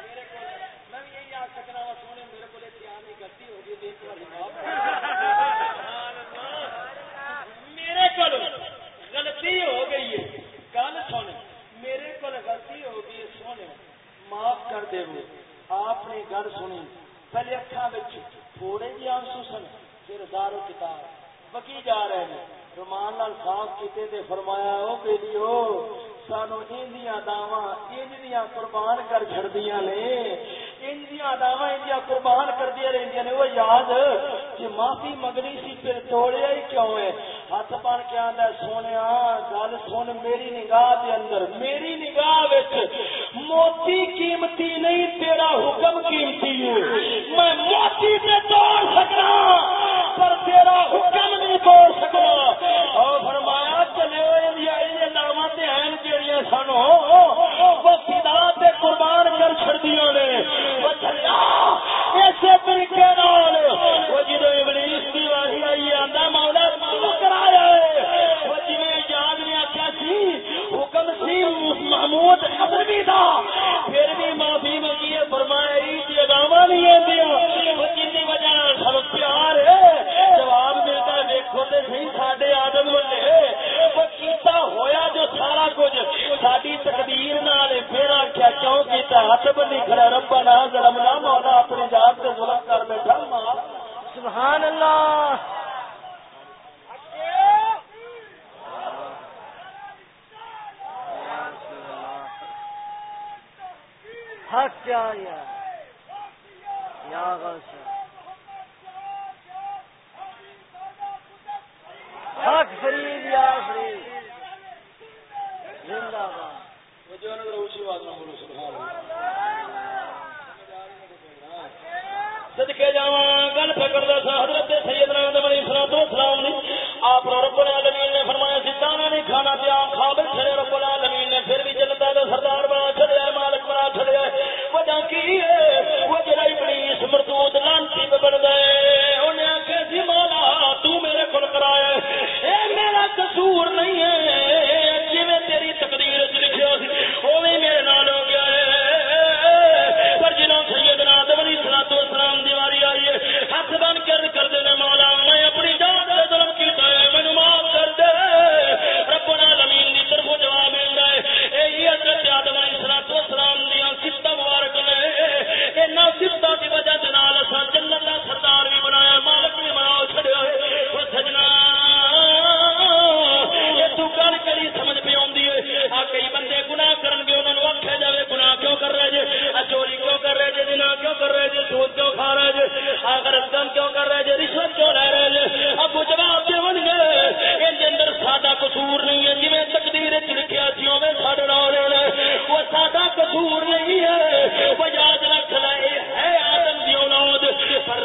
میرے کو میں یہی آ سکنا سونے میرے کو غلطی ہو گئی میرے کو غلطی ہو گئی ہے۔ گل سن میرے کو غلطی ہو گئی ہے سونے معاف کر دے آپ نے گل سنی۔ پہلے اکھا تھوڑے جی آنسو سن، پھر دارو کتاب بکی جا رہے ہیں۔ رومان لال صاف کیتے تے فرمایا، او بیلی او سانو اندیاں داواں اندیاں قربان کر چھڑدیاں نے۔ اندیاں داواں اندیاں قربان کر دیا رہندیاں نے۔ وہ یاد، کہ معافی منگنی سی، پھر توڑیا ہی کیوں ہے؟ ہاتھ بن کے آندا سونیا گل سن میری نگاہ دے اندر، میری نگاہ وچ موتی قیمتی نہیں، تیرا حکم قیمتی ہے۔ میں موتی تے توڑ سکنا، پر تیرا حکم نہیں توڑ سکنا۔ اور فرمایا، چلے ناوا جہیا سانو وہ فدا تے قربان کر چڑیا نے۔ اسی طریقے وہ جدو انگلش محمود ادبی تھا۔ پھر بھی معافی منگی ہے، فرمایا اگاوا نہیں آدی جن وجہ سب پیار ہے؟ جواب ملتا ہے، دیکھو تو صحیح سڈے آدم والے۔ کیتا ہویا جو سارا کچھ۔ ساری تقدیر نال پھر آخیا کیوں کیتا؟ ہاتھ بنی کھڑا۔ ربا نہ ظلم نہ مولا اپنی ذات سے ظلم کر بیٹھا۔ سبحان اللہ۔ حق یا غوث۔ حق فرید، یا فرید۔ زندہ صدقے جاواں، گل حضرت سیدنا آدم علیہ الصلوۃ والسلام نے۔ آپ رب العالمین نے فرمایا سی، دانا نہیں کھانا پیا کھا بیٹھے رب العالمین نے، پھر بھی جنت دا سردار سلام وجہ کی ہے؟ وہ جڑا ابلیس مردود لانتی پہ بن گئے۔ انہیں آخیا سی، مولا، تو میرے کو کرایا اے میرا قصور نہیں ہے۔ جی سود کیوں کھا رہے آخر اندم کیوں کر رہے رشوت کیوں لے رہے جی جواب دے بن گئے یہ اندر سادہ قصور نہیں ہے۔ جی تقدیر چ لکھیا سی اوے ساڈے نال لینا وہ سادہ قصور نہیں ہے۔ وہ یاد رکھ ہے آدم دی اولاد، پر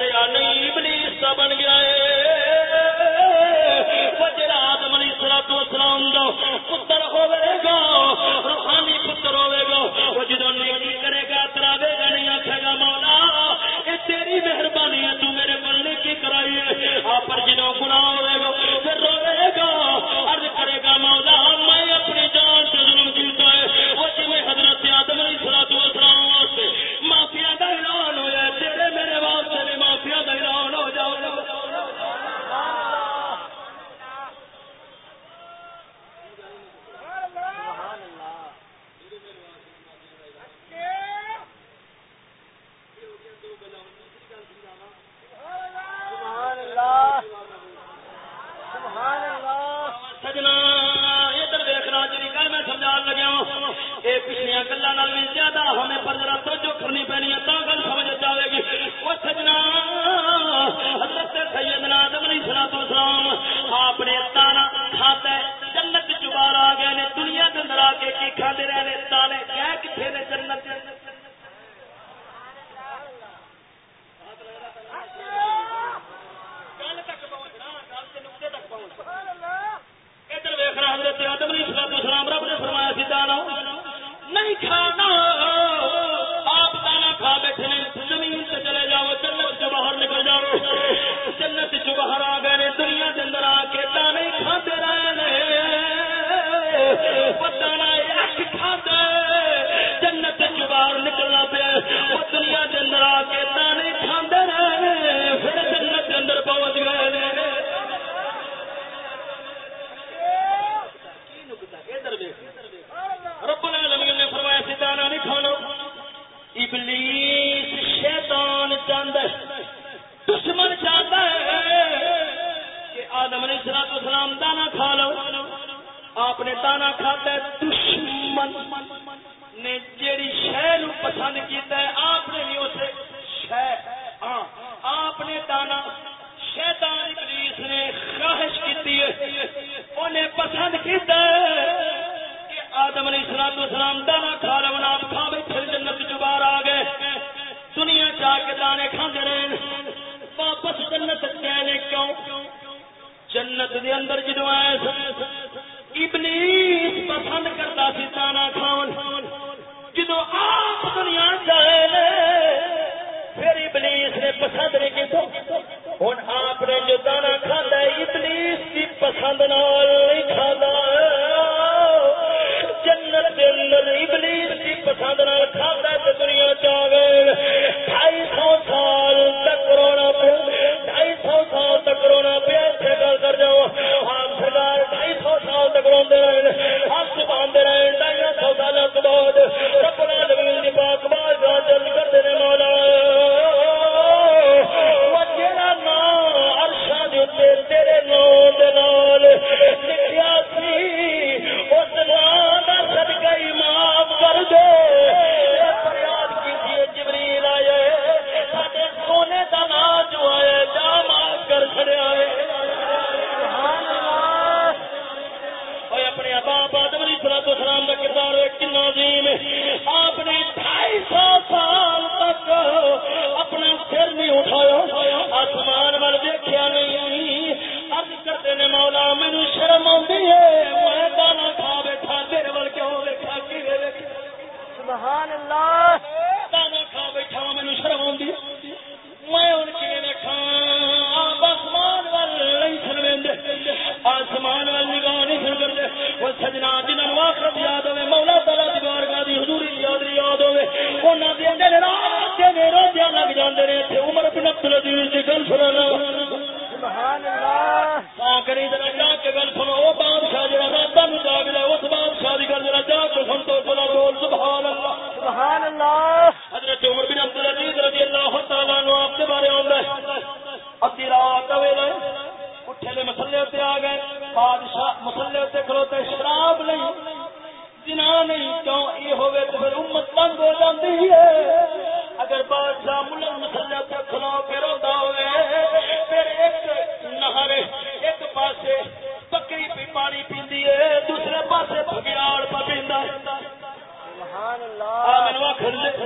اللہ اگر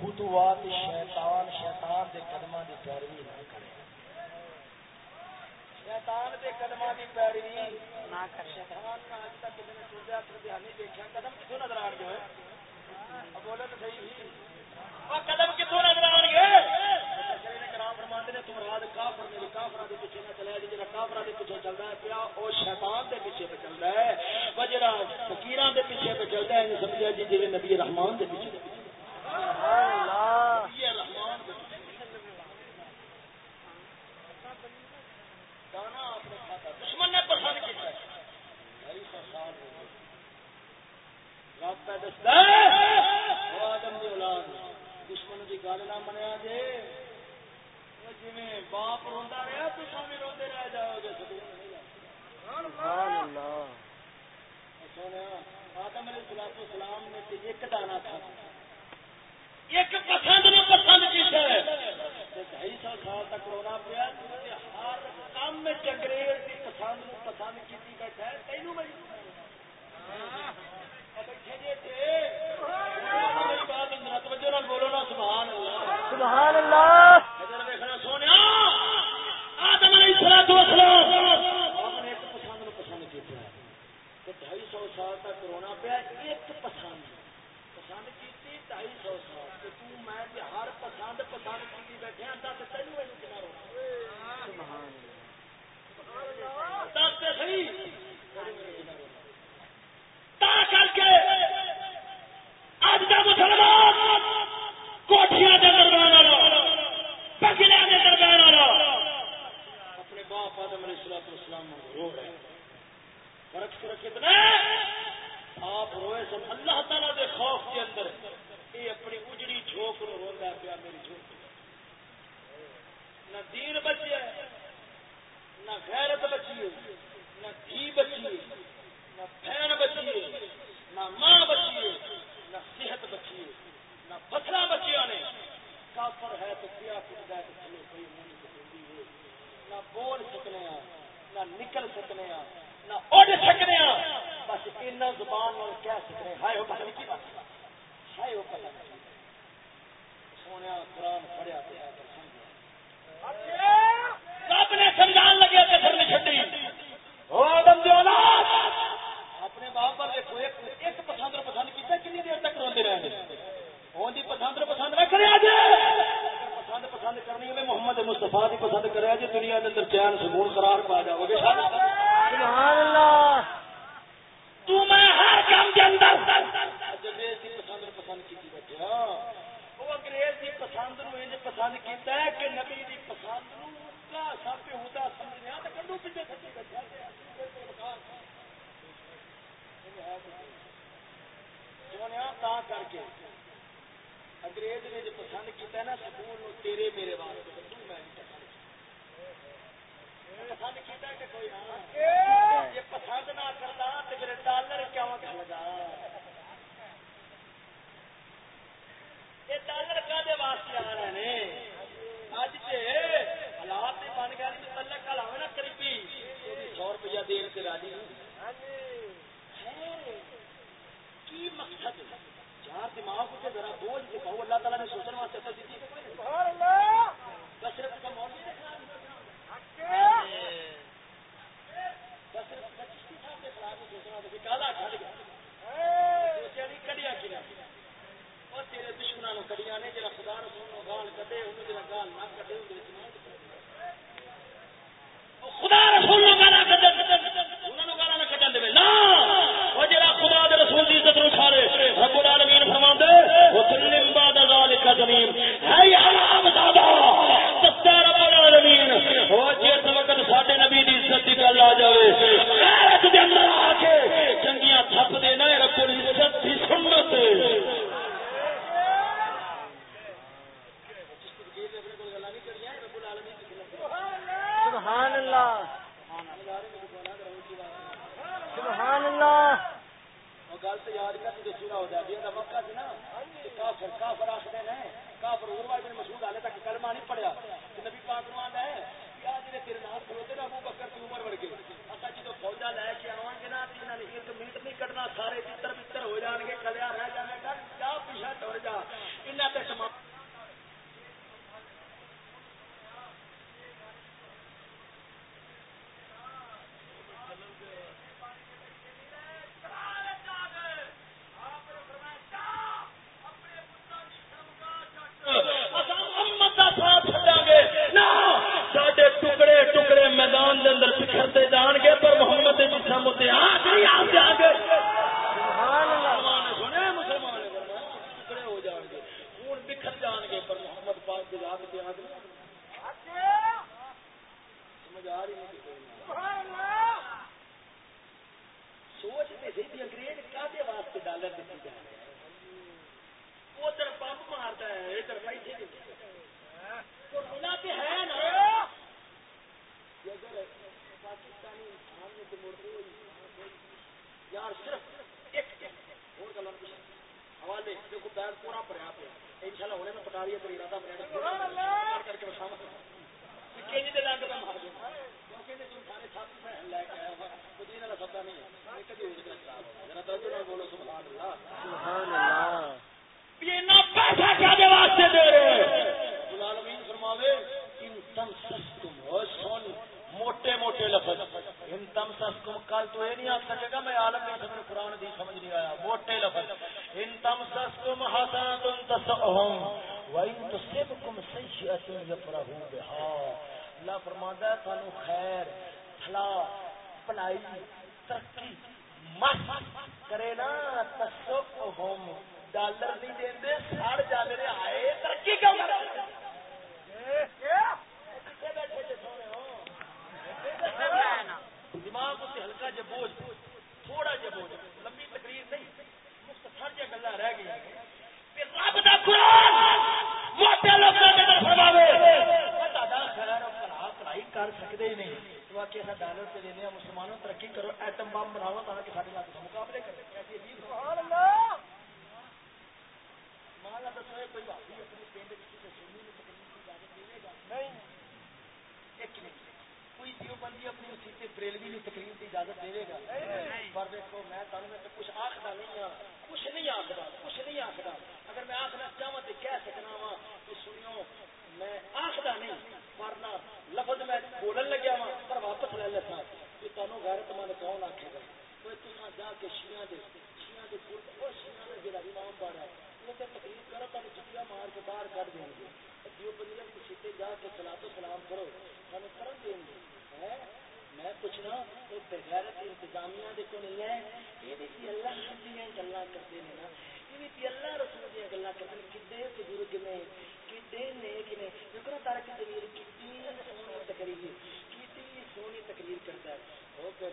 خطوات الشیطان شیطان دے قدماں دی پیروی نہ کرے۔ شیطان دے قدماں دی پیروی نہ کرے۔ شیطان کا اج تک کسی نے ٹردے ہاتھ دھیان نہیں دیکھا قدم کتوں نظر آ گئے؟ اب بولے تو صحیح وہ قدم کتوں نظر آ گئے؟ فرماتے نے، تم رات کافر میری کافرا دے پیچھے نہ چلے جا کافرا دے پیچھے چلتا ہے، پیا وہ شیطان دے پیچھے پہ چلتا ہے۔ وہ جڑا فقیراں دے پیچھے پہ چلتا ہے سمجھا جی جی نبی رحمان دے پیچھے سبحان اللہ نبی رحمان دے پیچھے دانا آپ نے کھاتا دشمن نے پسند کیا ہے ڈھائی سو سال ہو گئے رب پہ دستا ہے وہ آدم دی اولاد دشمن دی گل نہ منیا جے جی باپ روا رہا تو بھی روتے رہ جاؤ گے سونے آدم علیہ نے ایک تھا۔ ایک پسند پسند ہے؟ ڈھائی سو سال تک رونا پیا ہر کام میں پسند پسند بیٹھا ہے، تینوں بیٹھے تے میری بات اندر توجہ نال بولو نا سبحان اللہ۔ سبحان اللہ۔ ادھر دیکھنا سونے آدم علیہ الصلوۃ والسلام۔ آپ نے ایک پسند نو پسند کیتا ہے۔ تے ڈھائی سو سال تک رونا پیا ایک پسند۔ پسند کیتی ڈھائی سو سال۔ تے تو میں تے ہر پسند پسند کیتی بیٹھے ہاں دس تینوں اینو کنا رونا۔ سبحان دس تے صحیح۔ تا کر کے اج مسلمان درمیان والا درمیان والا۔ اپنے باپ آدم علیہ رو رہے فرق فرق کتنا آپ روئے سن، اللہ دے خوف کے اندر یہ اپنی اجڑی جھوک نو روندا پیا، میری جھوک نہ دین نہ غیرت بچی نہ دھی بچی نہ بہن بچی نہ ماں بچی نہ صحت بچی ہے نہ فصلہ بچیاں نے۔ کافر ہے تو کیا کچھ ہے تو چلو کوئی نہیں بچی ہے۔ نہ بول سکنے ہاں نہ نکل سکنے ہاں نہ اڑ سکنے ہاں بس اتنا زبان اور کہہ سکنے ہائے وہ پتہ نہیں کی بات ہائے وہ پتہ نہیں سونے قرآن پڑھیا سمجھا رب نے سمجھان لگے تے پھر نہیں چھڈی۔ او آدم دی اولاد باپ پر دیکھو ایک پسند پسند کیتا کنی دیر تک روندے رہے ہیں ہون دی پسند پسند نہ کریا جے پسند پسند کرنی ہے محمد مصطفی دی پسند کریا جے دنیا دے اندر چین سکون قرار پا جاؤ گے سبحان اللہ تو میں ہر کام کے اندر دی پسند اور پسند کیتی بیٹھے ہاں وہ انگریز دی پسند نو انج پسند کیتا ہے کہ نبی دی پسند نو کا سب ہوتا سمجھنے تے کنڈو پیچھے سچی بیٹھا سونے تا کر کے انگریز نے جو پسند کیتا ہے نا سکول نو، تیرے میرے واسطے، تو میں نہیں پسند کیتا۔ کہ کوئی ہاں یہ پسند نہ کرتا ڈالر کیوں یہ ڈالر کا واسطے آ رہے اج حالات بن گئے نا قریبی گال گال نہ خدا رسول العالمین ہے حرام دادا سچا رب العالمین ہو جس وقت ساڈے نبی دی عزت دی گل آ جاوے غیرت دے اندر آ کے چنگیاں تھپ دے نہ رب العزت دی سنت۔ سبحان اللہ سبحان اللہ اور گل تو یاد کر تو چورا ہو جاتی ہے وقت نا۔ کافر کافر آخر کافر عمر بن مسعود حالے تک کلمہ نہیں پڑیا نبی پاک مان ہے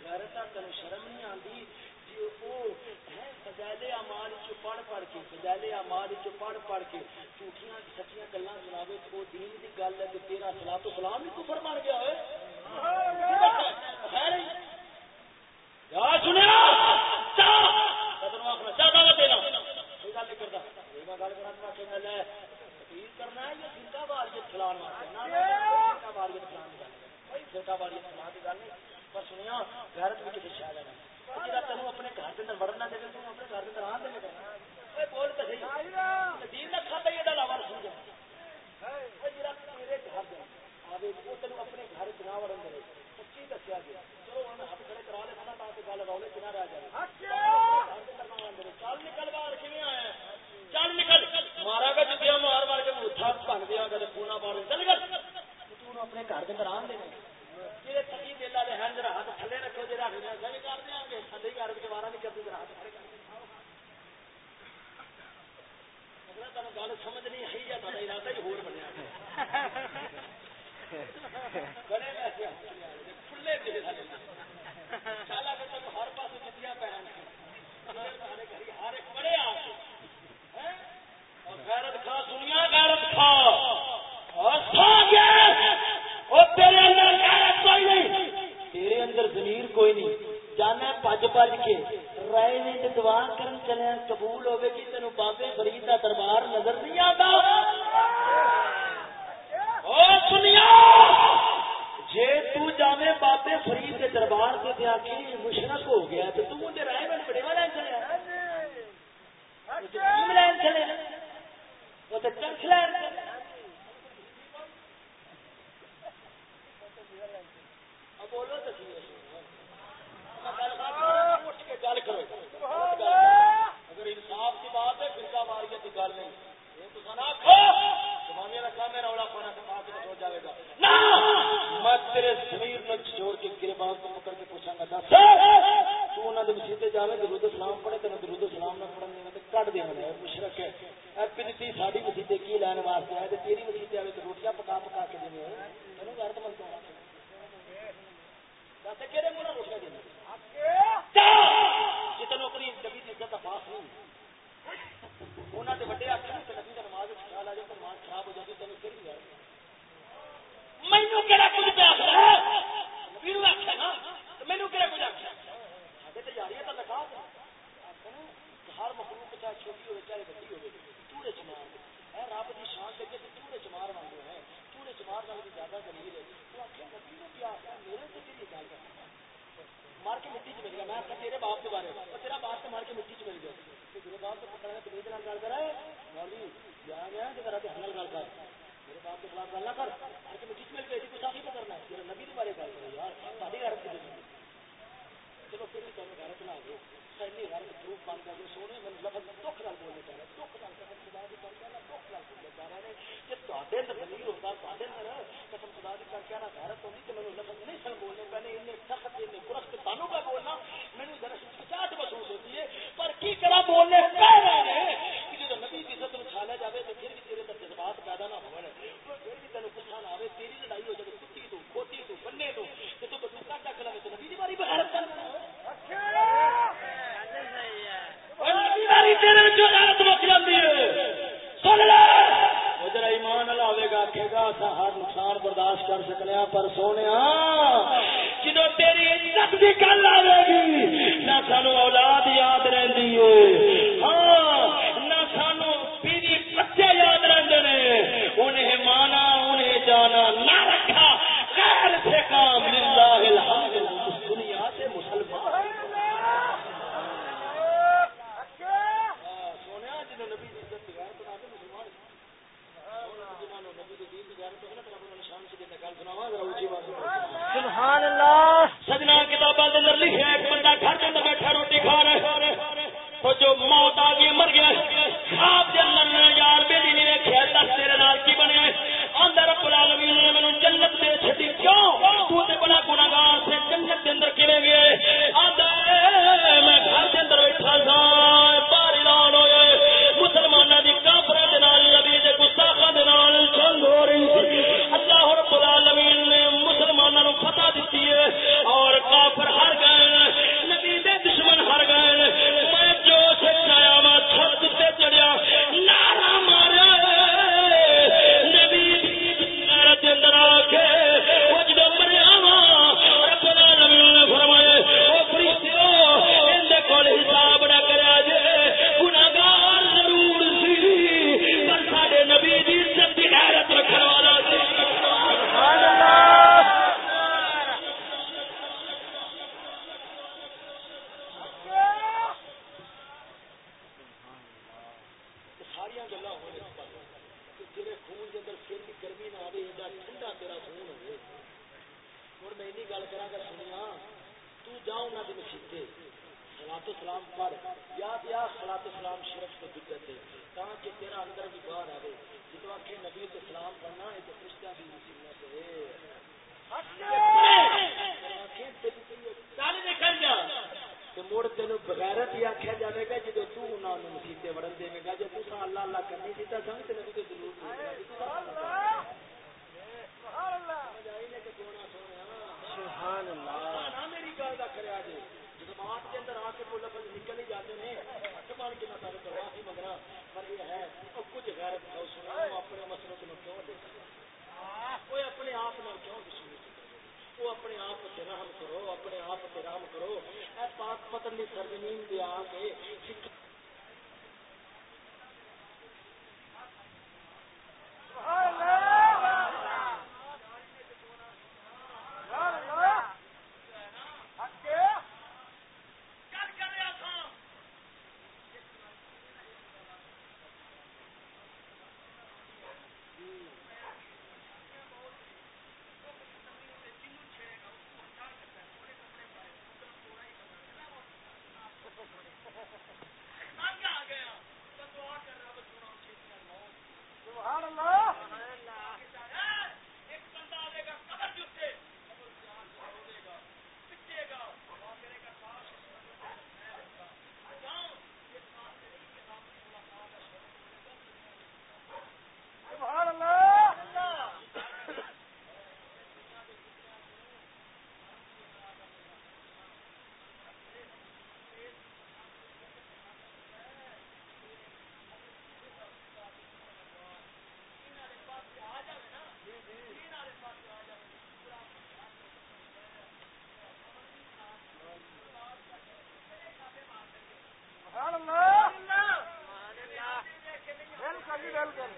تین شرم نہیں آتی جی وہ امال چ پڑھ پڑھ کے، فضائل امال چ پڑھ پڑھ کے، جھوٹیاں، سچیاں گلا سناوے، تو دین دی گل ہے تیرا سلا تو سلام ہی تو زمین دیا کے بالکل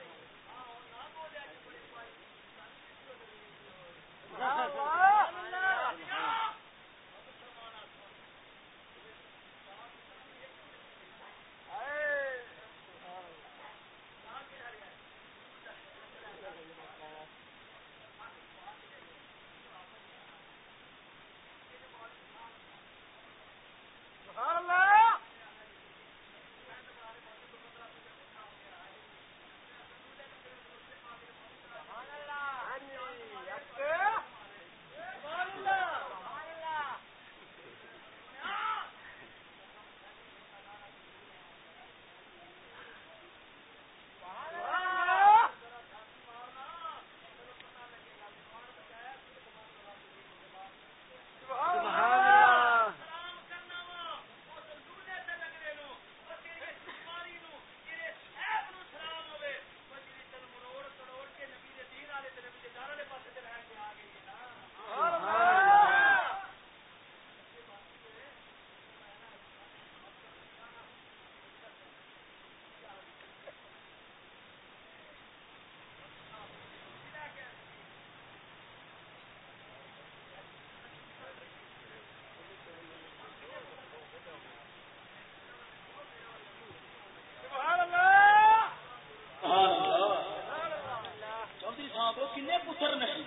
کنے پتر نہیں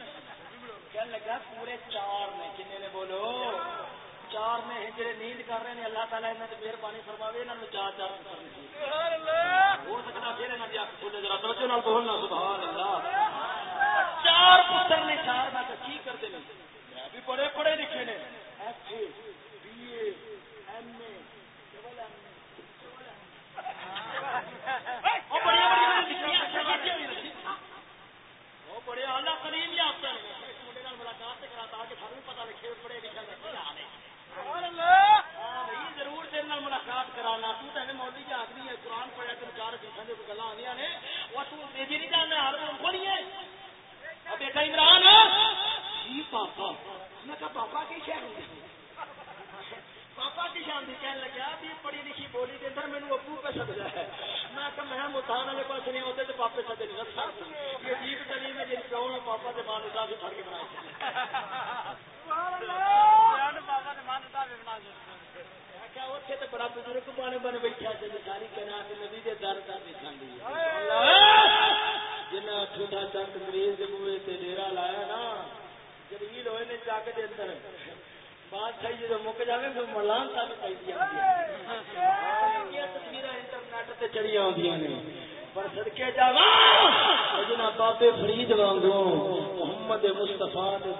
کہنے لگا پورے چار نے۔ کنے نے بولو، چار نے جڑے نیند کر رہے ہیں، اللہ تعالیٰ انہوں نے مہربانی فرماوے انہوں چار چار پتر ہو سکتا پھر انہوں نے چار پتر نے، چار وہ پہ ہے۔ میں کہ میں متحانہ کے پاس نہیں ہوتے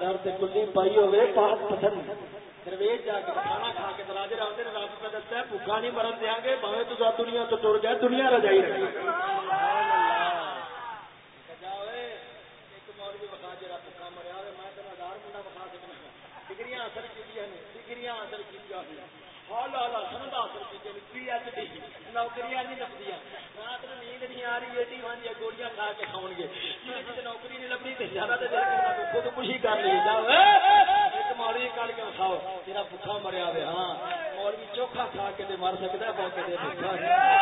سردار سے کلی پائی ہوئے پاک پسند۔ ہے نہیں دیا دنیا تو ٹر گیا دنیا رجائی رہی نہیں لگتی نیند نہیں آ رہی ایٹی ون یا گولیاں کھا کے کھاؤ گے نوکری نہیں لبنی تو زیادہ تو خود کشی کر لی جاؤ مولوی کر کے کھاؤ تیرا بھوکا مریا ہاں مولوی چوکھا کھا کے مر سکتا ہے بہت بھوکا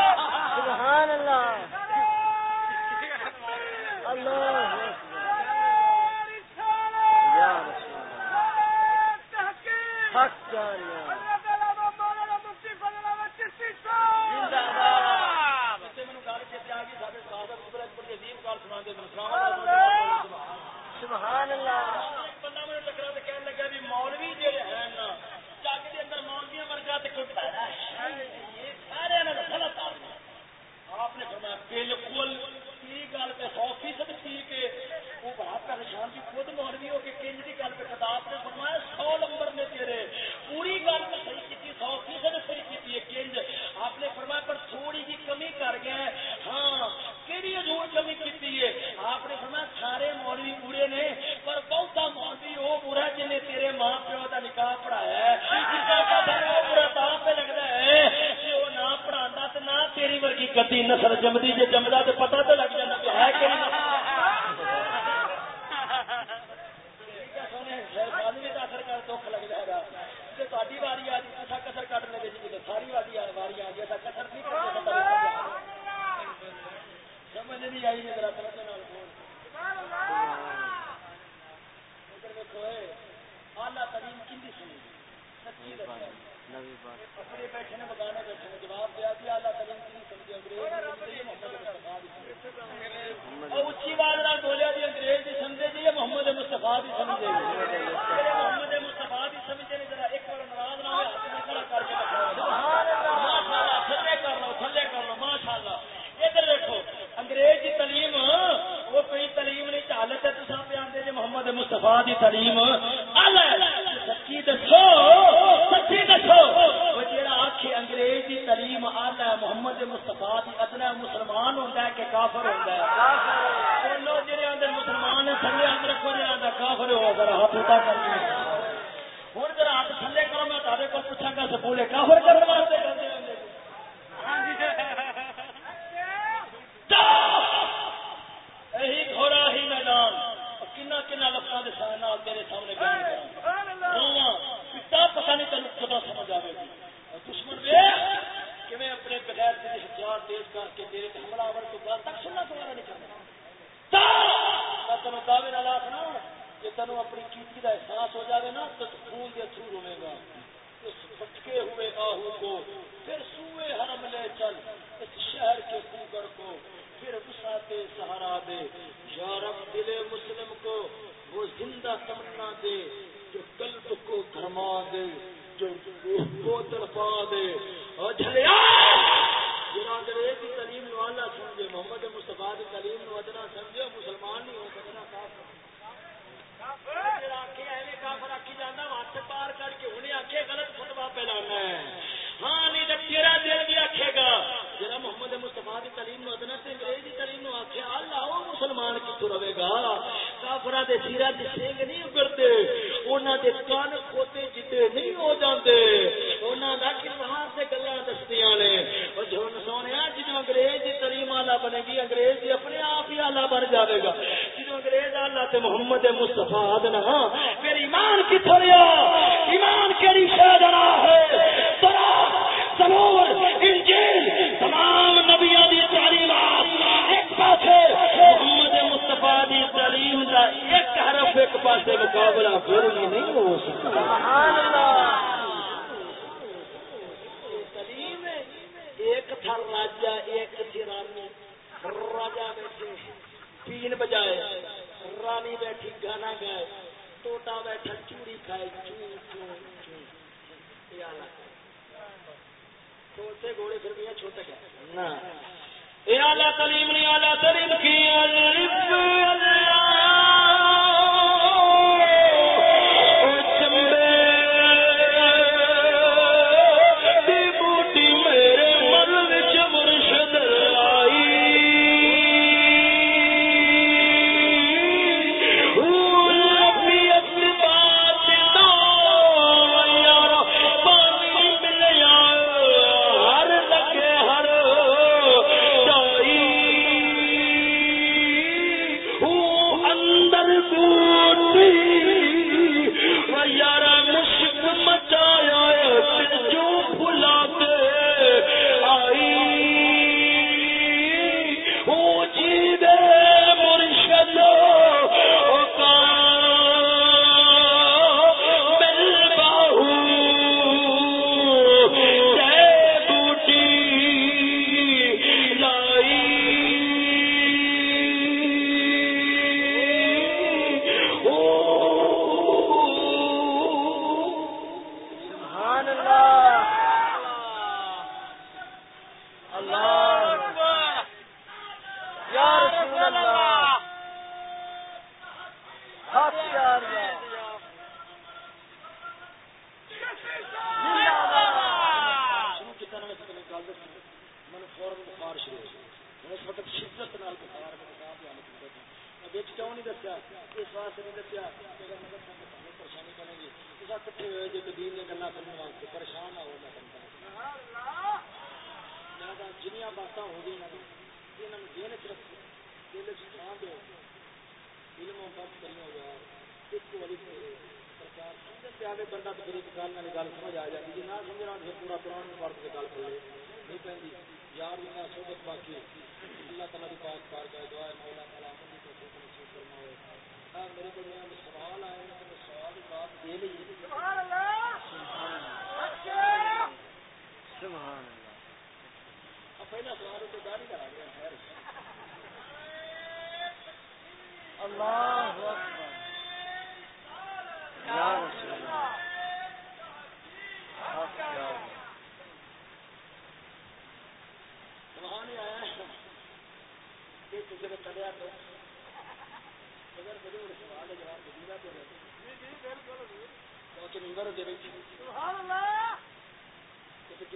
پتن کی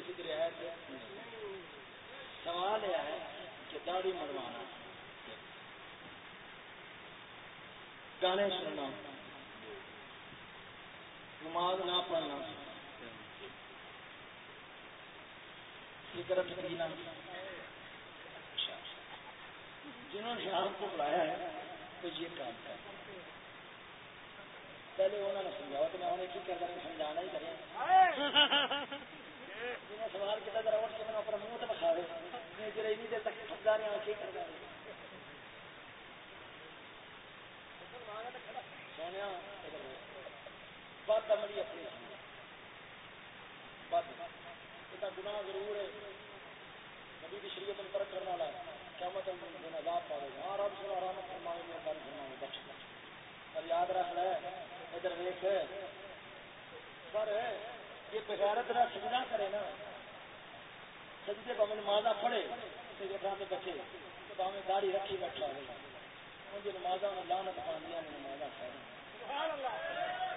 سرزمین دے آ کے سکھ گانے سننا۔ نماز نہ پڑھنا۔ سگرٹ پینا اچھا۔ جنہوں نے آپ کو بلایا ہے، تو یہ کام کر پہلے انہوں نے سمجھاؤ تو میں انہیں کی کر رہا سمجھانا ہی کریں۔ جنہیں سوال کیا ذرا اٹھ کے میں اپنا منہ تو بخا دے جڑے نہیں دیر تک سمجھا رہے ہیں کی کر رہے ہیں سونے بد عملی اپنی بد یہ گناہ ضرور ہے نبی کی شریعت میں فرق کرنے والا ہے کیا مطلب دن عذاب پا گا ہاں رب سر آرام فرمائے گے کام فرمائے بخش پر یاد رکھ لے ادھر دیکھ پر یہ بغیرت نہ سجدہ کرے نا سجدے پہ نمازہ پڑھے تو بچے تو باہیں داڑھی رکھی بیٹھا ہوگا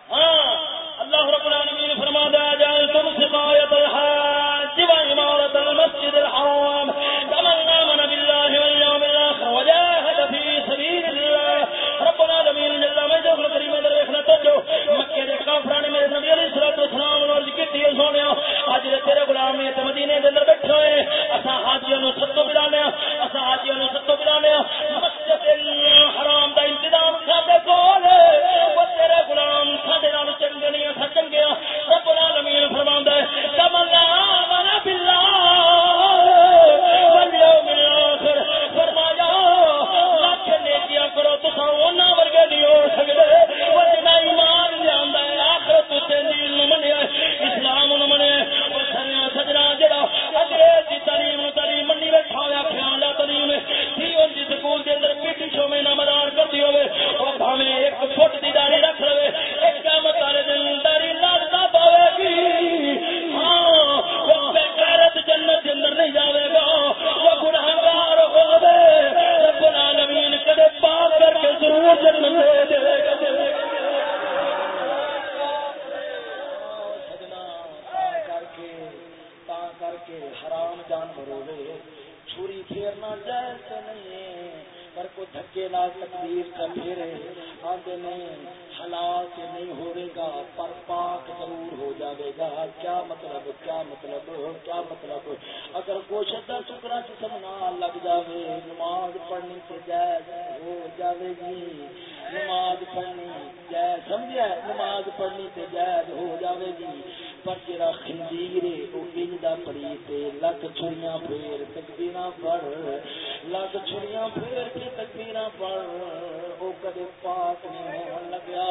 ہاں، اللہ رب العالمین فرما دیا جائے تم سقایت الحاج وعمارت المسجد الحرام كمن آمن بالله واليوم الآخر وجاهد في سبيل الله رب العالمین جل مجدہ کریم در دیکھنا تو مکے دے کافراں میرے نبی علیہ الصلوۃ والسلام عرض کیتی ہے سونیا اج دے تیرے غلام تے مدینے دے اندر بیٹھے ہوئے اساں حاجیاں نو ستو بلانے اساں ستوں نو ستو کیا مطلب اگر گوشت ٹکڑا جسم نہ لگ جاوے، نماز پڑھنی سے جائز ہو جاوے گی۔ نماز پڑھنی جائز، سمجھا نماز پڑھنی سے جائز ہو جاوے گی۔ پر جرا خندیر وہ انجدا پڑی تے لک چھڑیاں پھیر تکبیراں پڑھ لک چھڑیاں پھیر کے تکبیراں پڑھ۔ وہ کدے پاک نہیں ہون لگیا،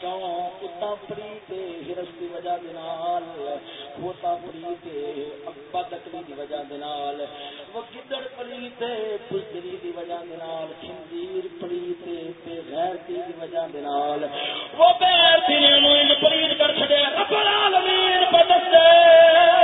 کیوں؟ کتا پڑی تے ہرس دی وجہ دنال کھوتا پڑی تے ابا تکلی دی وجہ دنال وہ گدڑ پڑی تے بزدری دی وجہ دنال خندیر پڑی تے بے غیرتی دی وجہ دنال وہ بے غیرتی نے انہوں پلیت کر چھڑے رب العالمین! زمین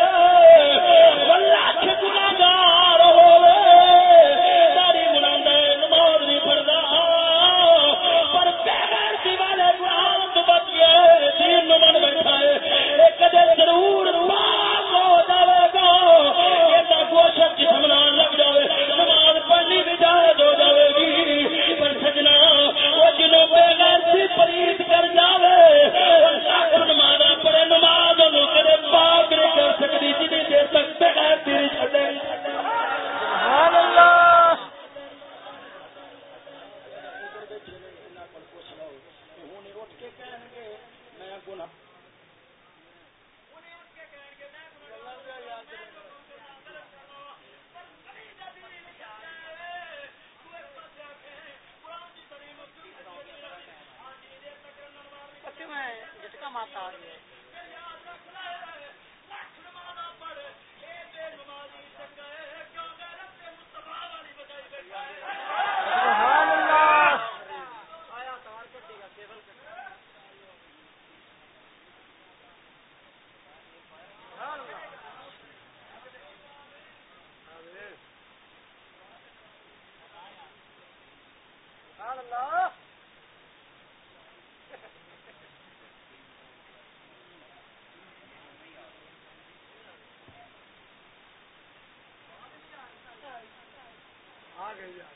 میرا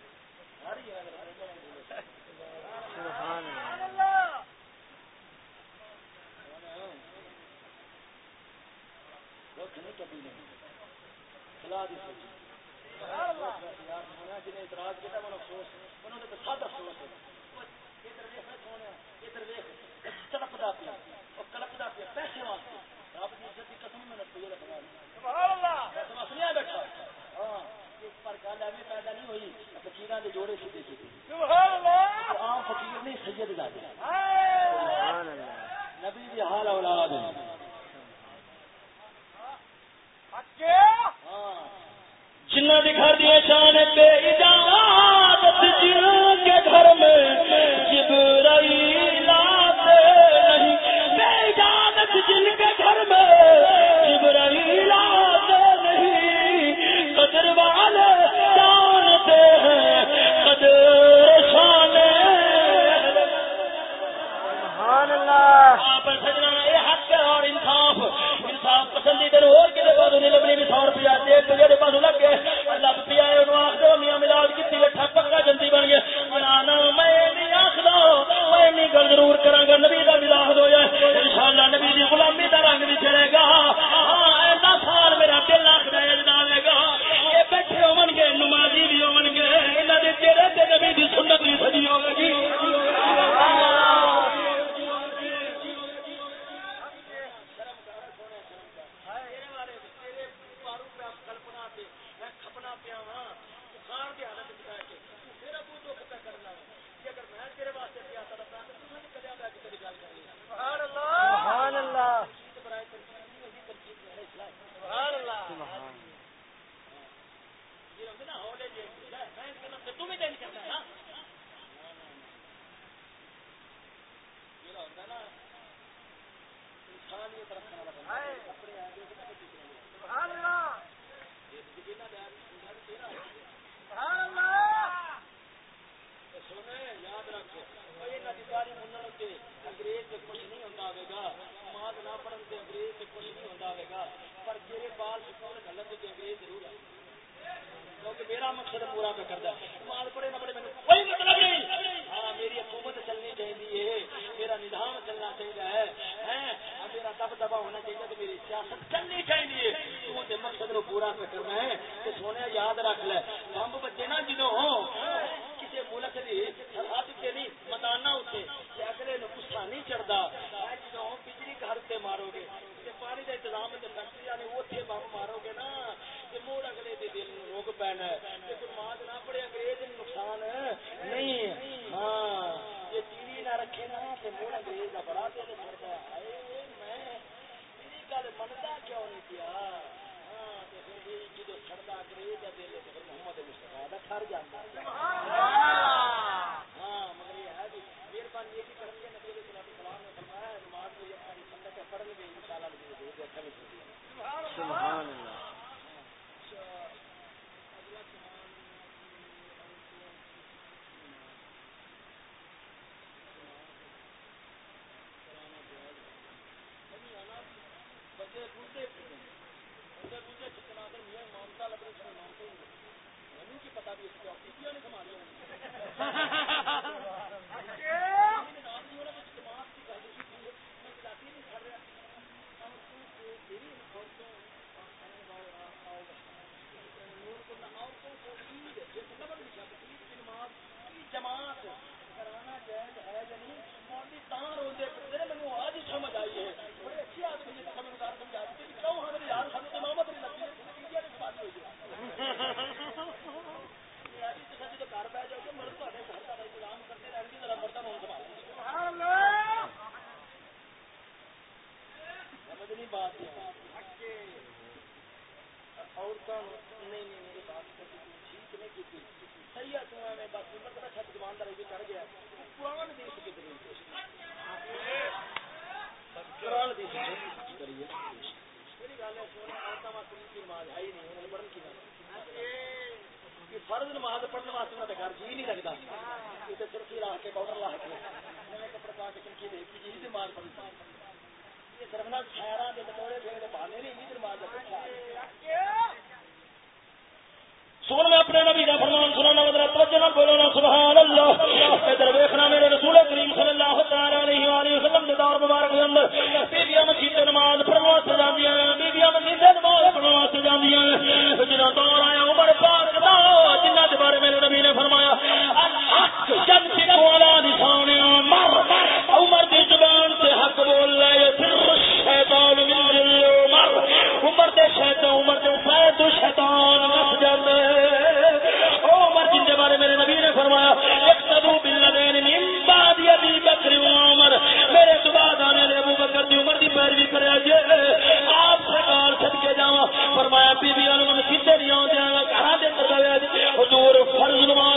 مقصد رکھ لے۔ ہاں ہاں ہاں فرض نماز پڑھنے واسطے نے گھر جی نہیں لگتا لا کے لا کے نئے کپڑے پا کے چمکی دے جی نماز یہ کے بہانے نہیں نماز میں اپنے نبی کا فرمان سنانا مدر توجہ بولنا سبحان اللہ ادھر ویکھنا میرے رسول کریم صلی اللہ تعالی علیہ والہ وسلم دے دور مبارک دے اندر۔ بیبییاں مسجد نماز پڑھن واسطے جاندیاں ہیں بیبییاں مسجد نماز پڑھن واسطے جاندیاں ہیں۔ جنہ دور آیا عمر پاک دا جنہ دے بارے میرے نبی نے فرمایا، الحق جنت والا نشان عمر عمر دی زبان سے حق بول رہے پھر شیطان من عمر عمر دے شیطان، عمر دے فائد شیطان نس جاندے نبی نے فرمایا ایک تبو بکری عمر. میرے تو بعد آنے نے ابو بکر دی عمر دی پیروی کرے جے آپ سرکار چھڈ کے جاواں۔ فرمایا بی بی انہوں نے کتے نہیں آون دیاں گھراں دے اندر گئے حضور فرض نماز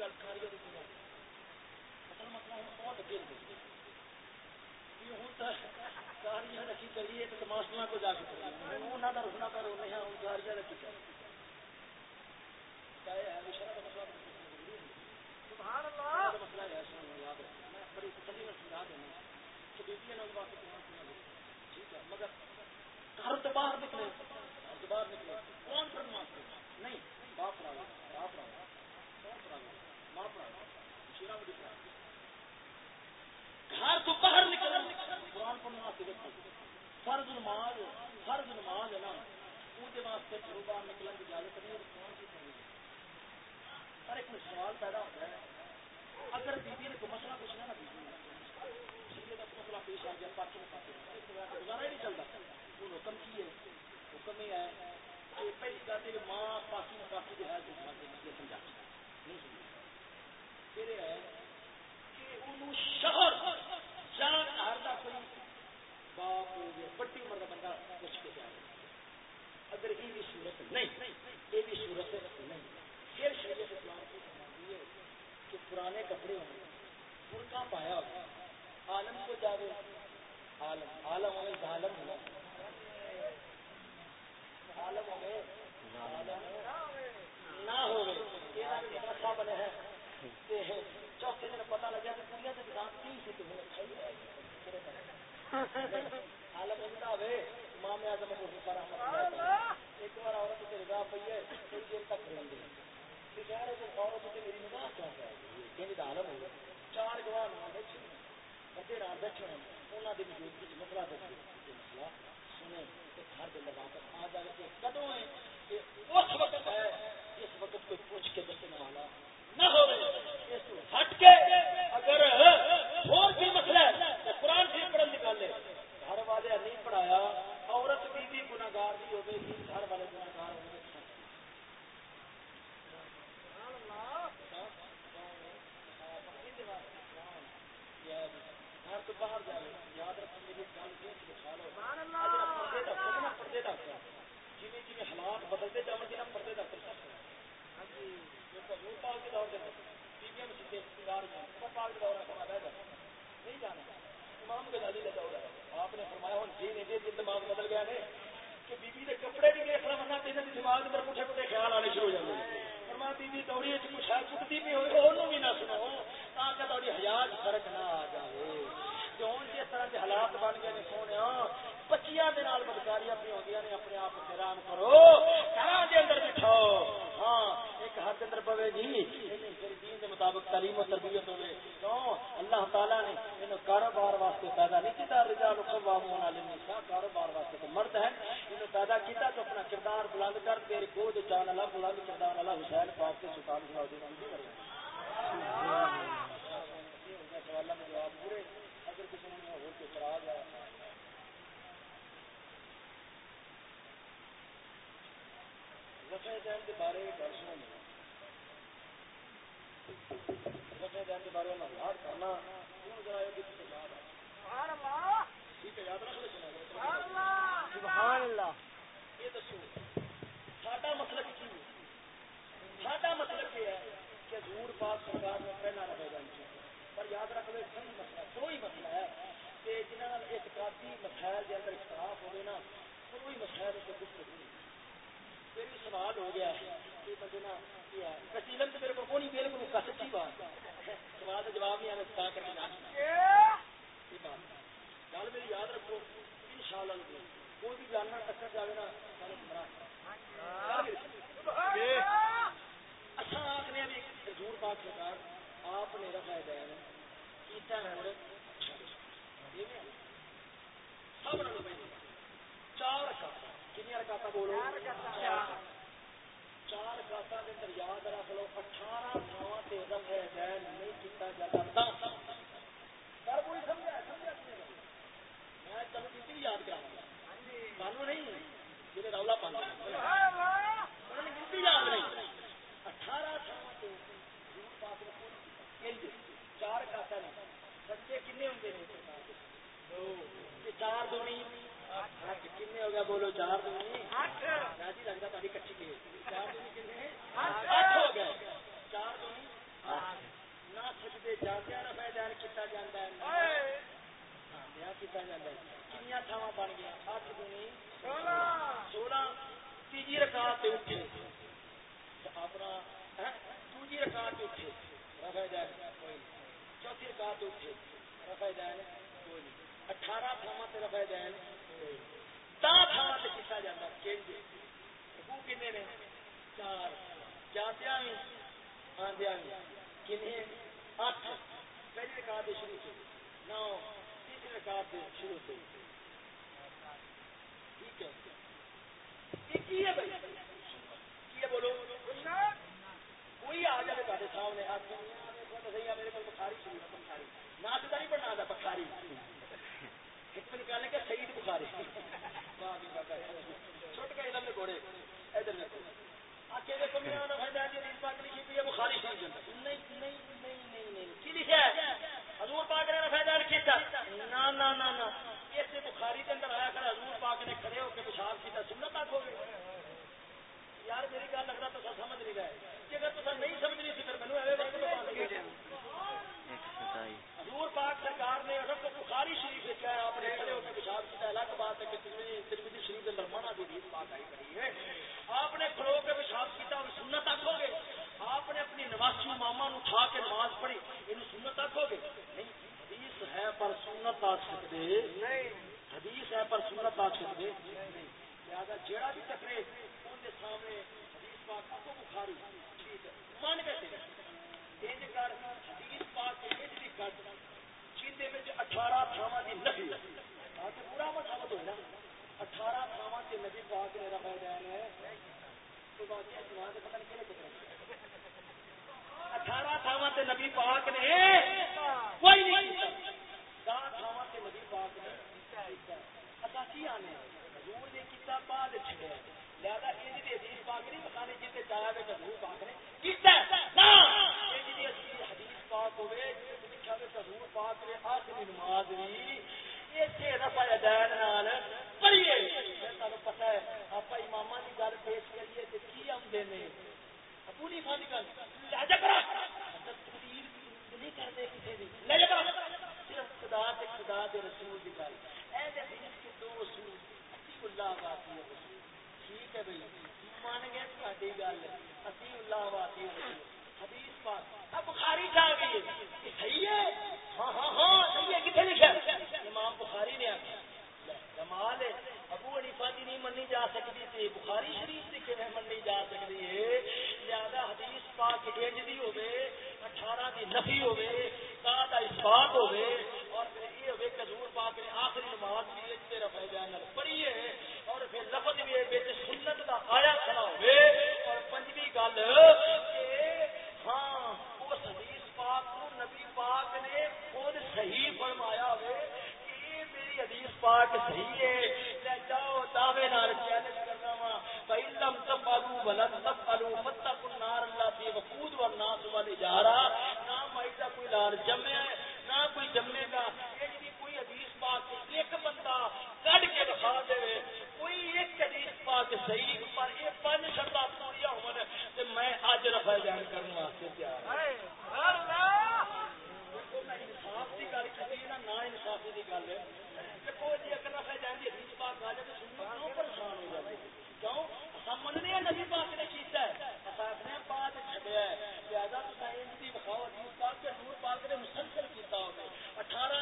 گل کاری اصل مسئلہ ہوں بہت اگے ہوں کاریاں رکھی چلیے تو ماسٹر کو جا کے انہوں کا رکنا پہ رونے ہیں ہوں کاریاں رکھی چلیے مسئلہ ہے یاد رکھنا میں بڑی تسلی میں سمجھا دینا۔ کہ بیٹیاں نے بات ٹھیک ہے مگر گھر باہر نکلے گھر سے باہر نکلے۔ کون نہیں باپ پڑھا باپ پڑھا گھر تو باہر نکل، قرآن پڑھنے واسطے فرض نماز فرض نماز ہے نا۔ وہ واسطے گھروں باہر نکلنے کی اجازت نہیں اور کون سی کرنی پر ایک سوال پیدا ہوتا ہے۔ اگر بیوی نے کوئی مسئلہ پوچھنا نا، بیوی نے کا مسئلہ پیش آ گیا پاکی میں پاکی گزارا ہی نہیں چلتا وہ حکم کی ہے؟ حکم یہ ہے کہ پہلی گل ہے کہ ماں پاکی میں پاکی جو ہے سمجھا پھر ہے کہ انہوں شہر جان کوئی باپ بڑی عمر کا بندہ پوچھ کے اگر یہ بھی صورت نہیں یہ بھی صورت نہیں پھر شریعت اسلام کی فرماتی ہے کہ پرانے کپڑے برقع پایا ہو عالم کو جاوے عالم عالم ہوئے ظالم ہو عالم ہوئے نہ ہوئے یہ بنے ہیں۔ چوتھے دن پتا لگا کہ دکان کی سی ہوئے امام اعظم ابو حنیفہ رحمۃ اللہ ایک بار عورت پئی ہے دیر تک اس عورت میری نگاہ کیا ہے یہ عالم ہو گیا چار گواہ نہ بیٹھے بندے نہ بیٹھے موجود مسئلہ دسے مسئلہ سنے گھر آ جائے کہ کدوں ہے اس وقت ہے اس وقت کوئی پوچھ کے دسنے والا نہ ہو اس ہٹ کے اگر اور بھی مسئلہ ہے قرآن سے پڑھن نکالے گھر والے نہیں پڑھایا عورت بھی بھی گناگار بھی ہوگی گھر والے گناگار ہوں گے گھر تو باہر جائے یاد رکھو میری گل دکھا لو پردے ڈاکٹر جی جی حالات بدلتے جاؤ گے نا پردے کا آپ نے فرمایا ہوں جی جی دماغ بدل گیا نے کہ بی بی کپڑے بھی دیکھ رہا دماغ خیال آنے شروع ہو بی بی کچھ ہے بھی نہ سنو حیات فرق نہ آ جائے جس طرح کے حالات بن گئے نے سونے بچیاں بدکاریاں بھی ہوگی نے اپنے آپ حیران کرو گھر کے اندر بٹھاؤ ہاں ایک ہر کے اندر پوے جی دین کے مطابق تعلیم و تربیت ہوئے کیوں؟ اللہ تعالیٰ نے انہوں کاروبار واسطے پیدا نہیں کیا رجا قوام ہونا لینا کاروبار واسطے تو مرد ہے انہوں پیدا کیا تو اپنا کردار بلند کر تیرے گود جان والا، بلند کردار والا حسین پاک کے سلطان سلاؤدین جی سوالوں میں جواب پورے اگر کسی نے اور کوئی اعتراض ہے وفے کے بارے درسوں میں وفے دین کے بارے میں یاد کرنا یہ ہے ٹھیک ہے یاد رکھ لے سبحان اللہ۔ یہ دسو ساڈا مطلب کی ساڈا مطلب یہ ہے کہ حضور پاک سرکار نے پہلا رکھے جانا پر یاد رکھ لو صحیح مسئلہ دو ہی مسئلہ ہے کہ جنہوں نے اعتقادی مسائل کے اندر اختلاف ہوئے نا کوئی مسائل سے گفتگو نہیں۔ پھر بھی سوال ہو گیا کہ بندے نا کسیلم تو میرے کو کون بالکل کا سچی بات۔ سوال کا جواب نہیں آنا کر کے گل میری یاد رکھو ان شاء اللہ کوئی بھی جاننا ٹکر جائے نا اچھا آخنے بھی حضور پاک سرکار آپ نے رکھا ہے دین کیتا ہے سب چار رکھا کنیا رکاتا بولو؟ چار۔ رکاتا کے اندر یاد رکھ لو اٹھارہ تھاواں تے دین نہیں کیتا جاتا پر کوئی سمجھا سمجھا میں تم کسی بھی یاد کرا سانو نہیں جنہیں رولا پانا گنتی یاد نہیں۔ اٹھارہ تھاواں تے پاک چار کاتا نے۔ سچے کنے ہوں چار دو نہیں۔ کنے ہو گیا بولو چار دو راجی لگتا تاری کچی کے چار دو کنے ہو گئے چار دو نہ جانے نہ میدان کیتا جاتا ہے کیتا جاتا ہے کنیا تھاوا بن گیا اٹھ دونی سولہ تیجی رکاط اٹھے اپنا دوجی رکاط اٹھے رفا جائے کوئی چوتھی رکاط اٹھے رفا جائے کوئی اٹھارہ تھاوا رفا جائے تھاوا سے کیتا جاتا کنج کنے نے چار جاندیا بھی آدیا بھی کنے اٹھ۔ پہلی رکاوت شروع سے نو۔ تیسری رکاوت شروع سے ٹھیک ہے۔ کی ہے بھائی؟ کی ہے بولو؟ کچھ نہ کوئی آ جائے تھے سامنے۔ آپ کو میرے کو بخاری شروع ہے، بخاری۔ نہ سے نہیں پڑھنا آتا، بخاری۔ ایک نکالنے کا شہید بخاری۔ چھوٹ کے ادھر میں گھوڑے ادھر میں گھوڑے آ کے دیکھو میں آنا فائدہ ہے جی، کہ ریس پاک لکھی ہوئی ہے، بخاری شروع نہیں نہیں نہیں۔ کی لکھا ہے؟ حضور پاک نے فیضان کیتا۔ نہ نہ نہ نہ اس بخاری کے اندر آیا کر حضور پاک نے کھڑے ہو کے پیشاب کیتا، سنت تک ہو گئے۔ یار، میری گل لگتا تو سمجھ نہیں گئے جی اگر تو نہیں سمجھنی سی، پھر مینو حضور پاک سرکار نے اگر تو بخاری شریف سے ہے، آپ نے کھڑے ہو کے پیشاب کیا الگ بات ہے کہ ترمیدی شریف کے اندر منع کی ریت پاک آئی کری ہے۔ آپ نے کھڑو کے پیشاب کیا اور سنت تک ہو گئے۔ آپ نے اپنی نواسی ماما نو اٹھا کے نماز پڑھی یہ سنت ہو گئے نہیں حدیث ہے پر سنت آ سکتے حدیث ہے پر سنت آ سکتے لہٰذا جیڑا بھی ٹکرے سامنے حدیث پاک کو بخاری ٹھیک ہے کے انج کر حدیث پاک کے انج دی کٹ جیندے وچ 18 تھاواں دی نفی ہے۔ تاکہ پورا مطابق ہوئے نا 18 تھاواں تے نبی پاک نے رفع دین ہے تو جوان دے پتہ نہیں کیڑے اٹھارہ تھاواں تے نبی پاک نے کوئی نہیں داں تے نبی پاک نے کی آنے؟ حضور نے بعد چھڑیا لہذا حدیث پاک نہیں چاہیا وے حضور پاک نے کیتا نا! حدیث پاک ہوے لکھا وے حضور پاک نے آخری نماز ایتھے رفع یدین نال پڑھیے تانوں پتہ ہے آپ اماماں دی گل پیش کریے تے کی آندے نے؟ ابو گل لاجا کرا۔ نہیں لاجا کرا۔ صرف خدا تے خدا دے رسول دی گل۔ اے دے دو اصول اللہ ٹھیک ہے مان گئے گل۔ اللہ حدیث پاک۔ اب بخاری جا گئی صحیح ہے؟ ہاں ہاں ہاں صحیح ہے۔ کتنے لکھا امام بخاری نے آخیا ہے۔ ابو حنیفہ دی نہیں منی جا سکتی تھی بخاری شریف کی کیویں منی جا سکتی ہے؟ زیادہ حدیث پاک انج دی ہوے 18 دی نفی ہوے تا دا اثبات ہوے اور پھر یہ ہوے کہ حضور پاک نے آخری نماز بھی اچ رفع جان پڑھی ہے، اور پھر لفظ بھی ہے سنت دا آیا کھڑا ہوئے اور پنجوی گل کہ ہاں اس حدیث پاک کو نبی پاک نے خود صحیح فرمایا ہوئے کہ یہ میری حدیث پاک صحیح ہے جاؤ دعوے نال چیلنج کرنا وا۔ فَإِلَّمْ تَفْعَلُوا وَلَن تَفْعَلُوا فَاتَّقُوا النَّارَ الَّتِي وَقُودُهَا النَّاسُ وَالْحِجَارَةُ۔ نہ مائدہ کوئی لار جمے نہ کوئی جمے گا یہ جی کوئی حدیث پاک ایک بندہ کڈ کے دکھا دے کوئی ایک حدیث پاک صحیح پر یہ پانچ شرطاں ہون تے میں اج رفع واسطے تیار انصاف کی گل کی نا نا انصافی کی گل دیکھو جی اگر حدیث پاک آ جائے تو کیوں پریشان ہو کیوں؟ ہم مننے ہیں نبی پاک نے کیتا ہے۔ بعد چھڈیا ہے لہذا تو سائنس دی حدیث پاک کے نور پاک نے مسلسل کیتا ہوگا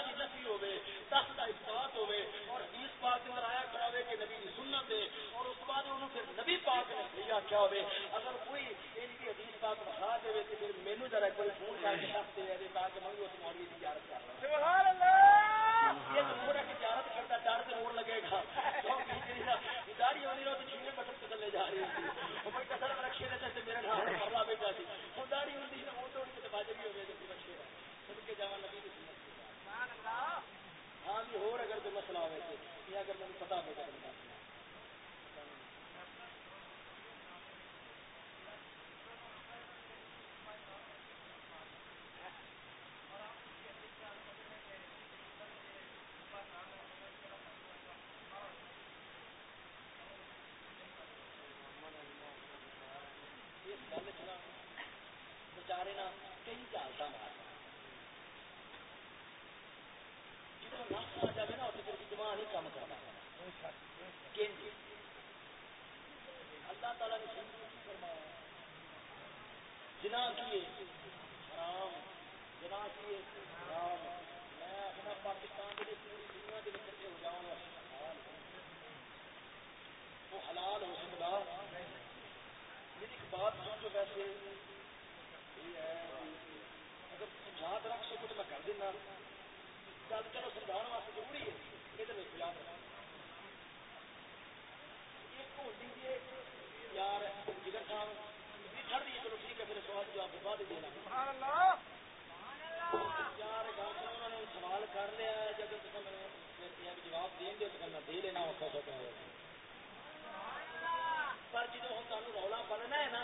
دی نفی ہوے کا اثبات ہوے اور حدیث پاک کے اندر آیا کھڑا ہوے کہ نبی دی سنت ہے اور اس بعد انہوں پھر نبی پاک نے ہوے اگر کوئی ان کی حدیث پاک بخا دے تو پھر مینو ذرا کوئی فون کر کے دس دے تاکہ میں مولوی کی کر رہا سبحان اللہ! یہ تو پورا تجارت کرتا ڈر ضرور لگے گا۔ داری ہونی رہو تو چھینے بٹن سے چلے جا رہی ہوتی۔ کوئی کسر رکھے رہتے تو میرے نام پڑھا بیٹا جی۔ وہ داری ہوتی ہے وہ تو ان کے باجری ہو گئے تو رکھے رہے۔ سب کے جاوا نبی کی سنت ہاں بھی اگر کوئی مسئلہ ہوئے اگر مجھے پتا ہوگا بندہ بچارے نا کئی چالتا مار جب نس آ جائے نا تو پھر دماغ نہیں کام کرتا اللہ تعالیٰ نے فرمایا جنا کیے حرام جنا کیے حرام میں اپنا پاکستان کے پوری دنیا کے کٹھے ہو جاؤں گا وہ حلال ہو سکتا میری ایک بات سمجھو ویسے اگر یاد رکھ سکو تو میں کر دینا گل چلو سمجھا واسطے ضروری ہے یہ یاد رکھ ایک ہوتی ہے یار جگر صاحب بھی چڑھ دیے چلو ٹھیک ہے میرے سوال جواب بعد دینا یار انہوں نے سوال کر لیا جب جواب دیں گے تو میں دے لینا اور پر جب ہوں تمہیں رولا پڑنا ہے نا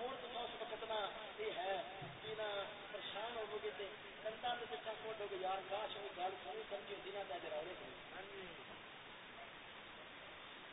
مڑ تو اس وقت نا یہ ہے کہ نا پریشان ہو گے کنٹا کے پیچھا کوٹ ہو گے یار کاش وہ گل سنی سمجھی ہوتی نا تو روڑے گل سمجھو میں تمہیں سمجھانا یہ میری گل پتا کی امت کٹھی ہو جائے لا تجتمع امتی علی الضلالہ میری امت گمراہی سے کٹھی نہیں ہو سکتی میں تمہیں مسئلہ سمجھانا ایک ہے کہ ابتلاء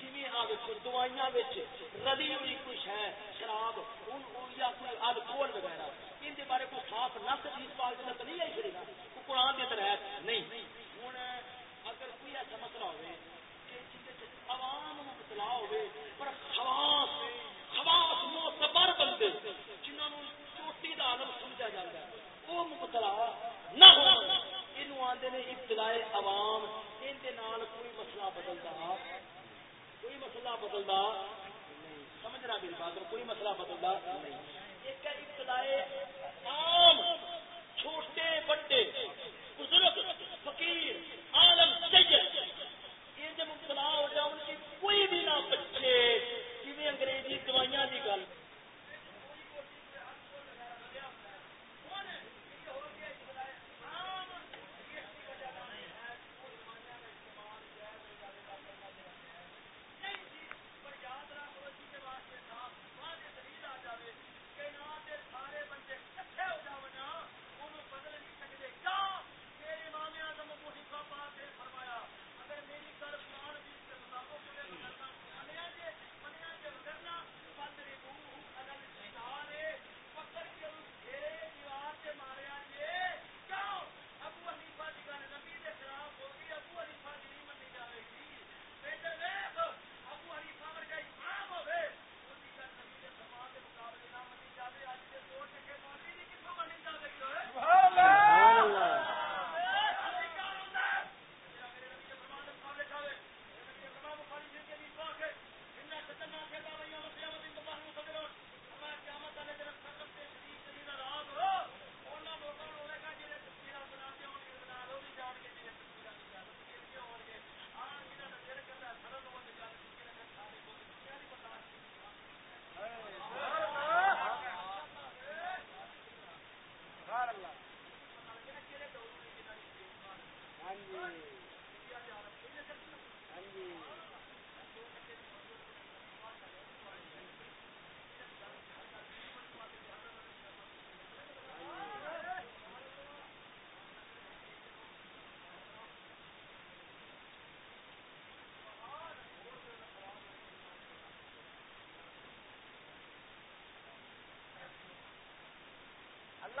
جاتی ابتلاء جی ایسا کوئی دوائیاں ردی ہوئی کچھ ہے شراب ان یا کوئی الکول وغیرہ، ان کے بارے کوئی صاف نس چیز پال کے تو نہیں آئی کری نا کوئی قرآن کے اندر ہے۔ نہیں۔ ہوں اگر کوئی ایسا مسئلہ ہوئے عوام مبتلا ہوئے، پر خواص خواص معتبر بندے جنہوں چوٹی کا عالم سمجھا جاتا ہے، وہ مبتلا نہ ہو۔ یہ آدھے نے ابتلا عوام، ان کوئی مسئلہ بدلتا۔ کوئی مسئلہ بدلتا نہیں سمجھنا میری بات کوئی مسئلہ بدلتا نہیں۔ ایک ابتدائے عام چھوٹے بڑے بزرگ، فقیر، عالم، سید، یہ جب مبتلا ہو جائے ان کی کوئی بھی نہ بچے جی انگریزی دوائیاں کی گل۔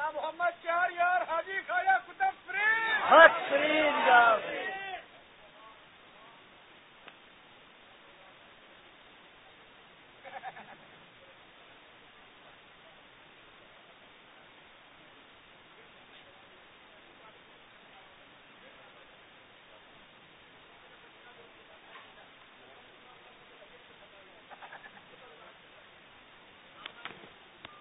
محمد چار یار حاجی کھایا کتب فرین